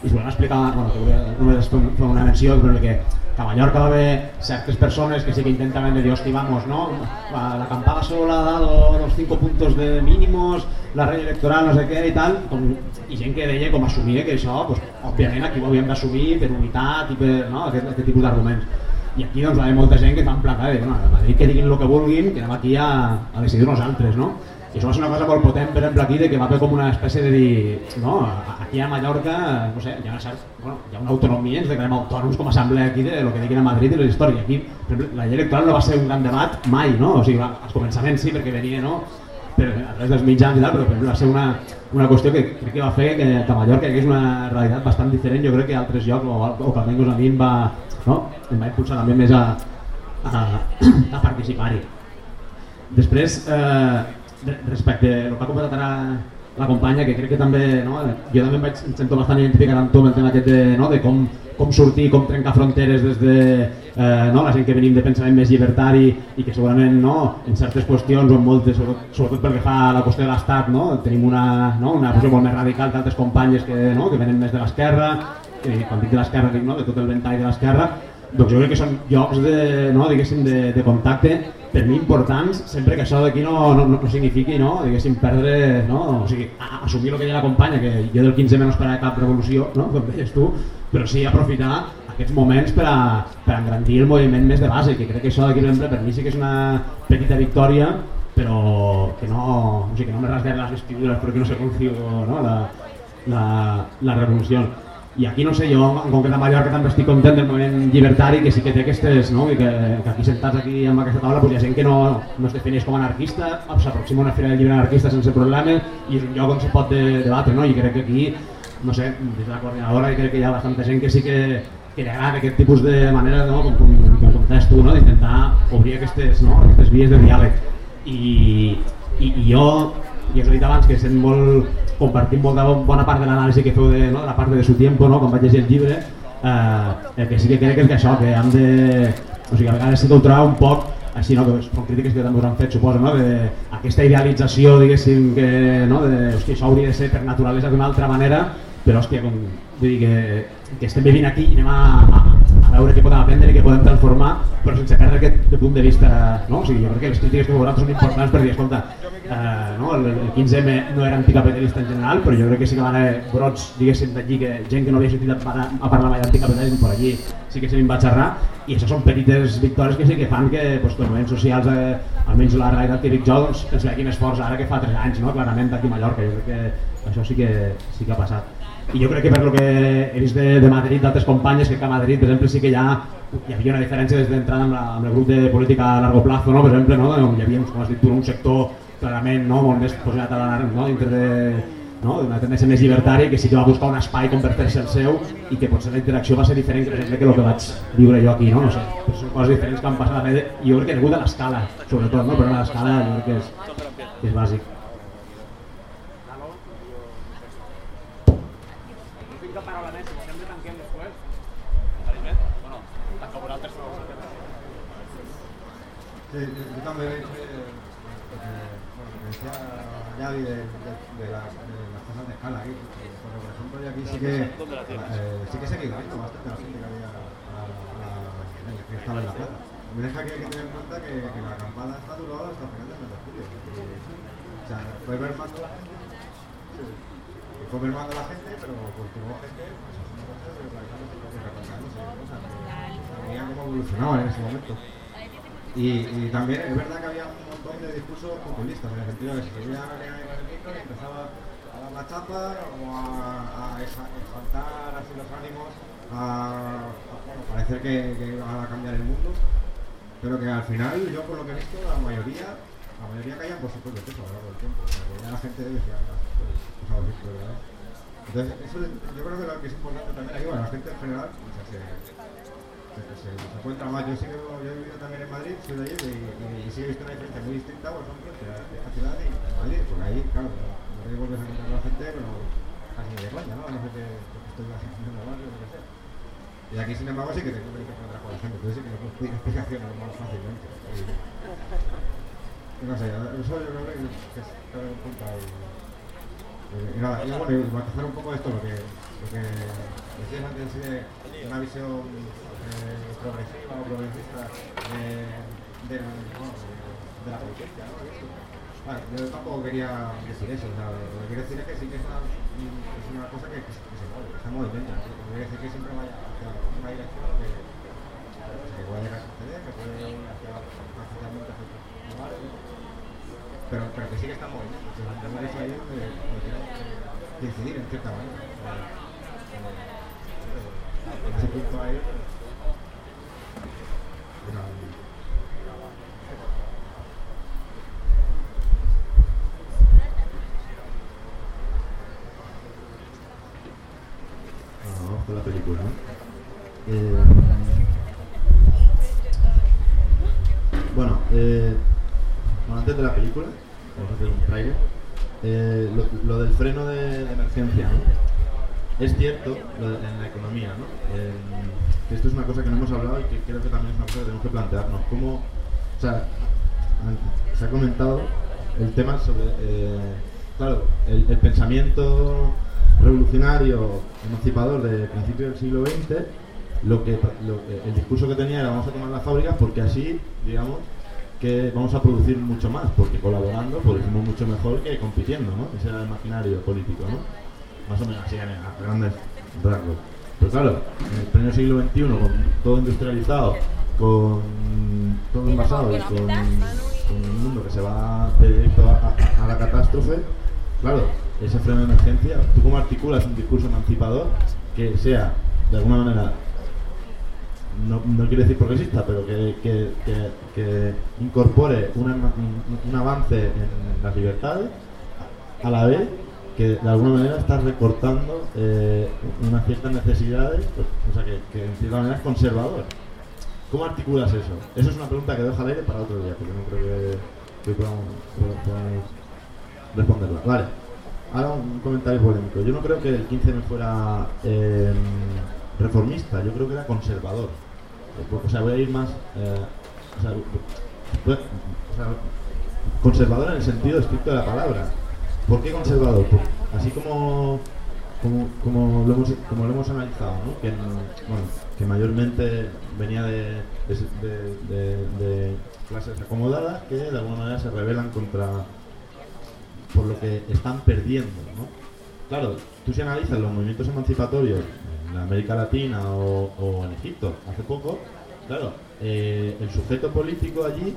i us volem explicar, bueno, que volia només fer una menció, però que, que a Mallorca va haver certes persones que sí que intentaban de Dios que vamos, ¿no? La, acampada dado los cinco puntos de mínimos, la ley electoral, no sé què i tal, com, i gent que deia com assumia que això, pues, òbviament aquí ho havíem d'assumir per unitat i per no? aquest, aquest tipus d'arguments. I aquí doncs, va haver molta gent que fa en plan, eh, bueno, a Madrid que diguin el que vulguin, que anem aquí a, a decidir nosaltres, no? I això va ser una cosa molt potent, per exemple, aquí, de que va fer com una espècie de dir, no, aquí a Mallorca, no sé, hi ha, una, cert- bueno, hi ha una autonomia, ens declarem autònoms com a assemblea aquí de lo que diguin a Madrid i la història. Aquí, per exemple, la llei electoral no va ser un gran debat mai, no? O sigui, va, als començaments sí, perquè venia, no? Per, a través dels mitjans i tal, però per exemple, va ser una, una qüestió que crec que va fer que, que a Mallorca hi hagués una realitat bastant diferent, jo crec que a altres llocs, o, o almenys a mi em va, no? em va impulsar també més a, a, a participar-hi. Després, eh, re- respecte al que ha comentat ara la companya, que crec que també, no, jo també em vaig, em sento bastant identificat amb tu amb el tema aquest de, no, de com, com sortir, com trencar fronteres des de eh, no, la gent que venim de pensament més llibertari i que segurament no, en certes qüestions o en moltes, sobretot, pel que fa a la qüestió de l'Estat, no, tenim una, no, una posició molt més radical que altres companyes que, no, que venen més de l'esquerra, quan dic de l'esquerra dic no, de tot el ventall de l'esquerra, doncs jo crec que són llocs de, no, de, de contacte per mi importants, sempre que això d'aquí no, no, no signifiqui no, diguéssim, perdre, no, o sigui, a- assumir el que deia la companya, que jo del 15 no esperava cap revolució, no, com deies tu, però sí aprofitar aquests moments per a, per a engrandir el moviment més de base, que crec que això d'aquí, per exemple, per mi sí que és una petita victòria, però que no, o sigui, que no me rasgaré las vestiduras porque no se consigo no, la, la, la revolució. I aquí, no sé, jo en concret a Mallorca també estic content del moviment llibertari que sí que té aquestes, no? I que, que aquí sentats aquí amb aquesta taula pues, hi ha gent que no, no es defineix com a anarquista, s'aproxima a una fira de llibre anarquista sense problema i és un lloc on se pot de, debatre, no? I crec que aquí, no sé, des de la coordinadora crec que hi ha bastanta gent que sí que, que li agrada aquest tipus de manera, no? com, com, com, com deies tu, no? d'intentar obrir aquestes, no? aquestes vies de diàleg. I, i, i jo, ja us he dit abans que sent molt, compartim molt de bona part de l'anàlisi que feu de, no? de la part de su tiempo, no? quan vaig llegir el llibre, eh, el que sí que crec és que això, que hem de... O sigui, a vegades ho trobo un poc així, no? que són crítiques que també us han fet, suposo, no? de aquesta idealització, diguéssim, que, no? de, hòstia, això hauria de ser per naturalesa d'una altra manera, però hòstia, com, vull dir que que estem vivint aquí i anem a, a, a veure què podem aprendre i què podem transformar, però sense perdre aquest de punt de vista, no? O sigui, jo crec que les crítiques que vosaltres són importants per dir, escolta, eh, no? el, el 15M no era anticapitalista en general, però jo crec que sí que van haver brots, diguéssim, d'allí, que gent que no havia sentit a parlar, a parlar mai d'anticapitalisme per allí sí que se li va xerrar, i això són petites victòries que sí que fan que pues, els moviments socials, eh, almenys la realitat que dic jo, doncs, ens veguin esforç ara que fa 3 anys, no? clarament aquí a Mallorca, jo crec que això sí que, sí que ha passat. I jo crec que per lo que he vist de, de Madrid, d'altres companyes, que a Madrid, per exemple, sí que hi, ha, hi havia una diferència des d'entrada amb, amb el grup de política a largo plazo, no? per exemple, no? on hi havia, com has dit tu, un sector clarament no? molt més posicionat a la, no? dintre de, no? una tendència més llibertària que sí que va buscar un espai com per fer-se el seu i que potser la interacció va ser diferent per exemple, que el que vaig viure jo aquí, no? no sé, però són coses diferents que han passat a jo crec que degut a l'escala, sobretot, no? però l'escala jo crec que és, que és bàsic. Sí, yo, también eh, eh, lo que decía Yavi de, de, las, cosas de escala aquí, porque, por ejemplo yo aquí sí que, eh, sí que he seguido viendo bastante la gente que había que estaba en la plaza. Me deja que hay que tener en cuenta que, que la acampada está duró hasta finales de julio. O sea, fue mermando la gente, fue mermando la gente, pero continuó gente pues, haciendo cosas, recontándose cosas. que Veían cómo evolucionaban en ese momento. Y, también es verdad que había un montón de discursos populistas, en el sentido de que se subía a la el micro y empezaba a dar la chapa o a, a exa- exaltar así los ánimos, a, parecer que, que iba a cambiar el mundo, pero que al final, yo por lo que he visto, la mayoría, la mayoría caían por su propio peso a lo largo del tiempo. Ya la gente decía, "Ah, pues, pues ¿verdad? Entonces, eso es- yo creo que lo que es importante también aquí, bueno, la gente en general, se, se, se encuentra más. Yo sí que yo he vivido también en Madrid, soy de allí y, y, sí he visto una diferencia muy distinta, por ejemplo, entre esta ciudad y Madrid, porque ahí, claro, no no te vuelves a encontrar a la gente, pero casi de coña, ¿no? A no ser que, que estoy haciendo el barrio lo que sea. Y aquí, sin embargo, sí que te encuentras que encontrar con la gente, entonces sí que me puedo pedir explicaciones más fácilmente. Y, y no sé, eso yo creo que que es un punto ahí. Y, y nada, y bueno, y matizar un poco esto, lo que, lo que decías antes de una visión eh, progresiva o progresista de, bueno, de, la conciencia, ¿no? Yo tampoco quería decir eso, o sea, lo que quiero decir es que sí que es una, cosa que, se- que se decir que siempre vaya hacia una dirección que, que puede llegar a suceder, que puede ir hacia, pero, pero que sí que está en movimiento, eso incidir en cierta manera. Eh, eh, vamos con la película, ¿no? Bueno, antes de la película, vamos a hacer un trailer. Eh, lo, del freno de, emergencia, ¿no? Es cierto en la economía, ¿no? Esto es una cosa que no hemos hablado y que creo que también es una cosa que tenemos que plantearnos. ¿Cómo, o sea, se ha comentado el tema sobre, eh, claro, el, pensamiento revolucionario, emancipador de principios del siglo XX, lo que, el discurso que tenía era vamos a tomar las fábricas porque así, digamos, que vamos a producir mucho más, porque colaborando producimos mucho mejor que compitiendo, ¿no? Ese era el imaginario político, ¿no? Más o menos así a grandes rasgos. Pero claro, en el pleno siglo XXI, con todo industrializado, con todo envasado y con, con un mundo que se va directo a, a- a la catástrofe, claro, ese freno de emergencia, ¿tú cómo articulas un discurso emancipador que sea, de alguna manera, no, no quiero decir progresista, pero que, que, que, que incorpore una- un, un avance en las libertades, a la vez que de alguna manera está recortando eh, unas ciertas necesidades, pues, o sea, que, que en cierta manera es conservador. ¿Cómo articulas eso? Eso es una pregunta que dejo al aire para otro día, porque no creo que, que podamos, responderla. Vale, ahora un comentario polémico. Yo no creo que el 15 me fuera eh, reformista, yo creo que era conservador. O sea, voy a ir más... eh, voy- o sea, conservador en el sentido estricto de la palabra. ¿Por qué conservador? Por- así como como, como, lo hemos, como lo hemos analizado, ¿no? que, mayormente venía de, clases acomodadas que de alguna manera se rebelan contra por lo que están perdiendo. ¿no? Claro, tú si analizas los movimientos emancipatorios en América Latina o, o en Egipto hace poco, claro, eh, el sujeto político allí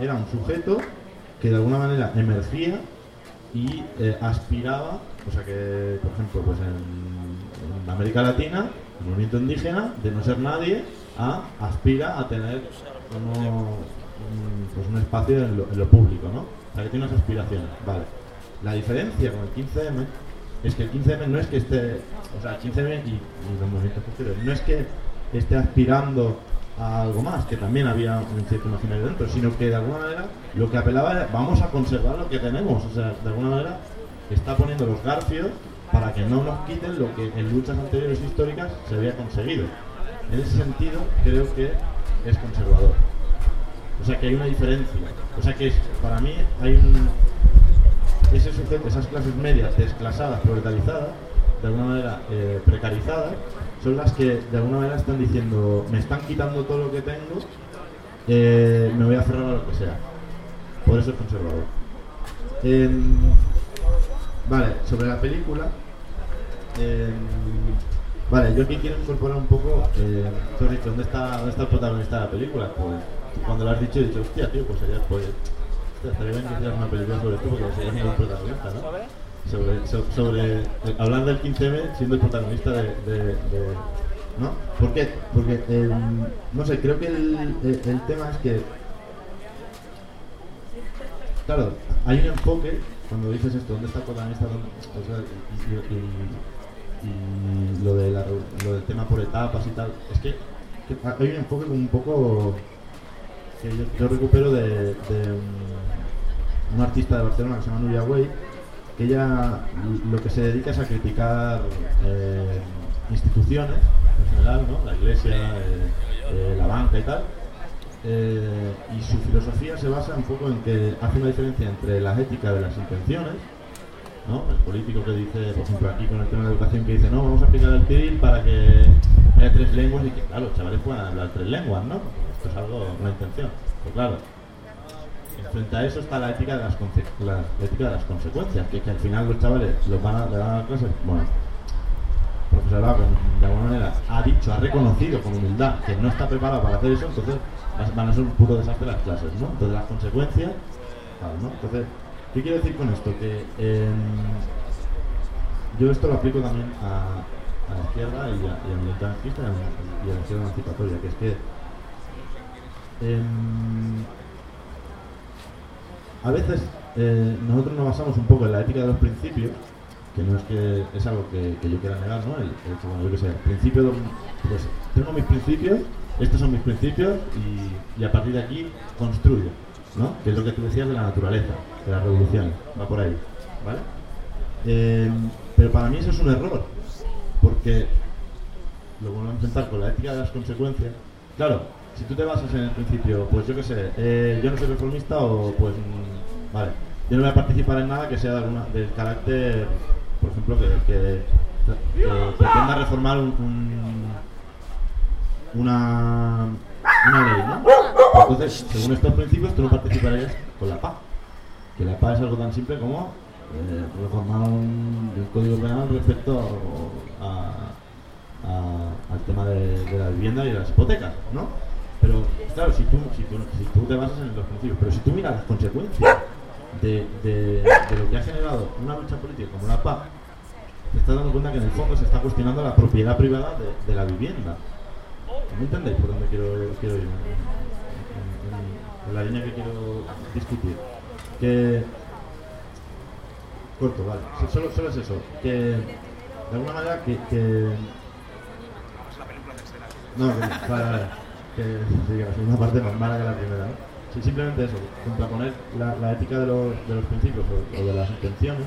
era un sujeto que de alguna manera emergía y eh, aspiraba, o sea que, por ejemplo, pues en, América Latina, el movimiento indígena, de no ser nadie, aspira a tener un, pues un espacio en lo, público, ¿no? O sea que tiene unas aspiraciones, vale. La diferencia con el 15M es que el 15M no es que esté, o sea, el 15M y, y los movimientos no es que esté aspirando a algo más, que también había un cierto imaginario dentro, sino que de alguna manera lo que apelaba era vamos a conservar lo que tenemos, o sea, de alguna manera está poniendo los garfios para que no nos quiten lo que en luchas anteriores históricas se había conseguido. En ese sentido, creo que es conservador. O sea, que hay una diferencia. O sea, que es, para mí hay un, ese sujeto, esas clases medias desclasadas, proletarizadas, de alguna manera eh, precarizadas, son las que de alguna manera están diciendo, me están quitando todo lo que tengo, eh, me voy a cerrar a lo que sea. Por eso es conservador. Eh, vale, sobre la película. Eh, vale, yo aquí quiero incorporar un poco. Tú has dicho, ¿dónde está, ¿dónde está el protagonista de la película? Pues cuando lo has dicho, he dicho, hostia, tío, pues sería. Pues, estaría bien que hicieras una película sobre esto porque serías un buen protagonista, ¿no? Sobre, so, sobre eh, hablar del 15M siendo el protagonista de, ¿no? ¿Por qué? Porque, eh, no sé, creo que el, el, tema es que, claro, hay un enfoque, cuando dices esto, ¿dónde está el protagonista? Y, lo, de la, lo del tema por etapas y tal, es que, hay un enfoque como un poco que yo, recupero de, un, artista de Barcelona que se llama Nuria Way, que ella lo que se dedica es a criticar eh, instituciones en general, ¿no? la iglesia, eh, eh, la banca y tal. Y su filosofía se basa un poco en que hace una diferencia entre la ética de las intenciones, ¿no? el político que dice, por ejemplo aquí con el tema de educación, que dice, no, vamos a aplicar el PIB para que haya tres lenguas y que, claro, los chavales puedan hablar tres lenguas, ¿no? Esto es algo, una intención. Pues claro, frente a eso está la ética de las, la ética de las consecuencias, que, que al final los chavales los van a, le van a dar clases, bueno, el profesor Lago, de alguna manera ha dicho, ha reconocido con humildad que no está preparado para hacer eso, entonces van a ser un puro desastre las clases, ¿no? Entonces las consecuencias, claro, ¿no? Entonces, ¿qué quiero decir con esto? Que eh, yo esto lo aplico también a, a la izquierda y a, y a militar anarquista y a, y a la izquierda emancipatoria, que es que eh, a veces eh, nosotros nos basamos un poco en la ética de los principios, que no es que es algo que, yo quiera negar, ¿no? El, el bueno, yo sé, principio, de, pues tengo mis principios, estos son mis principios y, a partir de aquí construyo, ¿no? Que es lo que tú decías de la naturaleza, de la revolución, va por ahí, ¿vale? Eh, pero para mí eso es un error, porque lo vuelvo a intentar con la ética de las consecuencias. Claro, si tú te basas en el principio, pues yo qué sé, eh, yo no soy reformista o pues, mm, vale, yo no voy a participar en nada que sea de del carácter, por ejemplo, que, que, que pretenda reformar un, un, una, una ley, ¿no? Entonces, según estos principios, tú no participarías con la paz. Que la paz es algo tan simple como eh, reformar un, código penal respecto a, a, al tema de, de la vivienda y de las hipotecas, ¿no? Pero, claro, si tú, si tú, si tú te basas en los principios, pero si tú miras las consecuencias de, de, de, lo que ha generado una lucha política como la paz, te estás dando cuenta que en el fondo se está cuestionando la propiedad privada de, de la vivienda. ¿Me entendéis por dónde quiero, quiero ir? En, en, en, la línea que quiero discutir. Que. Corto, vale. Solo, solo es eso. Que. De alguna manera que. que... No, vale, vale que, sí, que la segunda parte más mala que la primera, ¿no? Sí, simplemente eso, contraponer la, la ética de los, de los principios o, de las intenciones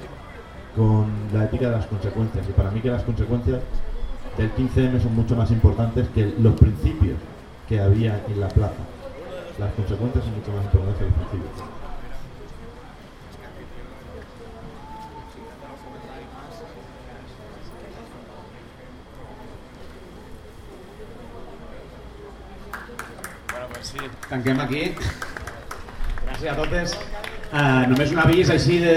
con la ética de las consecuencias. Y para mí que las consecuencias del 15M son mucho más importantes que los principios que había en la plaza. Las consecuencias son mucho más importantes que los principios. Sí, tanquem aquí. Gràcies a totes. Uh, només un avís així de,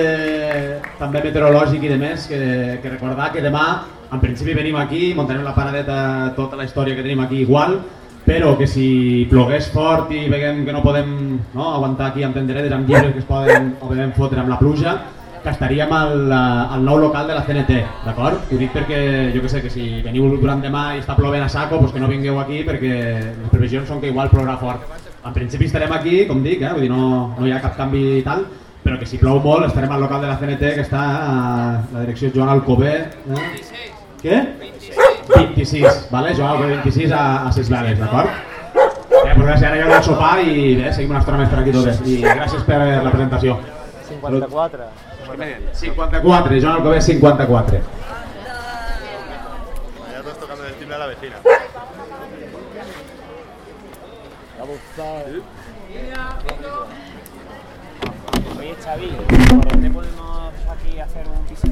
també meteorològic i de més, que, que recordar que demà en principi venim aquí, muntarem la paradeta, tota la història que tenim aquí igual, però que si plogués fort i veiem que no podem no, aguantar aquí amb tenderedes, amb llibres que es poden òbviament fotre amb la pluja, que estaríem al, eh, al nou local de la CNT, d'acord? Ho dic perquè, jo que sé, que si veniu durant demà i està plovent a saco, doncs que no vingueu aquí perquè les previsions són que igual plourà fort. En principi estarem aquí, com dic, eh? Vull dir, no, no hi ha cap canvi i tal, però que si plou molt estarem al local de la CNT que està a la direcció Joan Alcobé. Eh? Què? 26, vale? Joan Alcobé 26 a, a Veles, d'acord? Eh, pues gràcies, ara ja hem sopar i bé, seguim una estona més per aquí totes. I gràcies per la presentació. 54. 54, Joan Alcobé 54. Ya todos tocando el timbre a la vecina. Oye, Xavi, ¿por dónde podemos aquí hacer un pisito?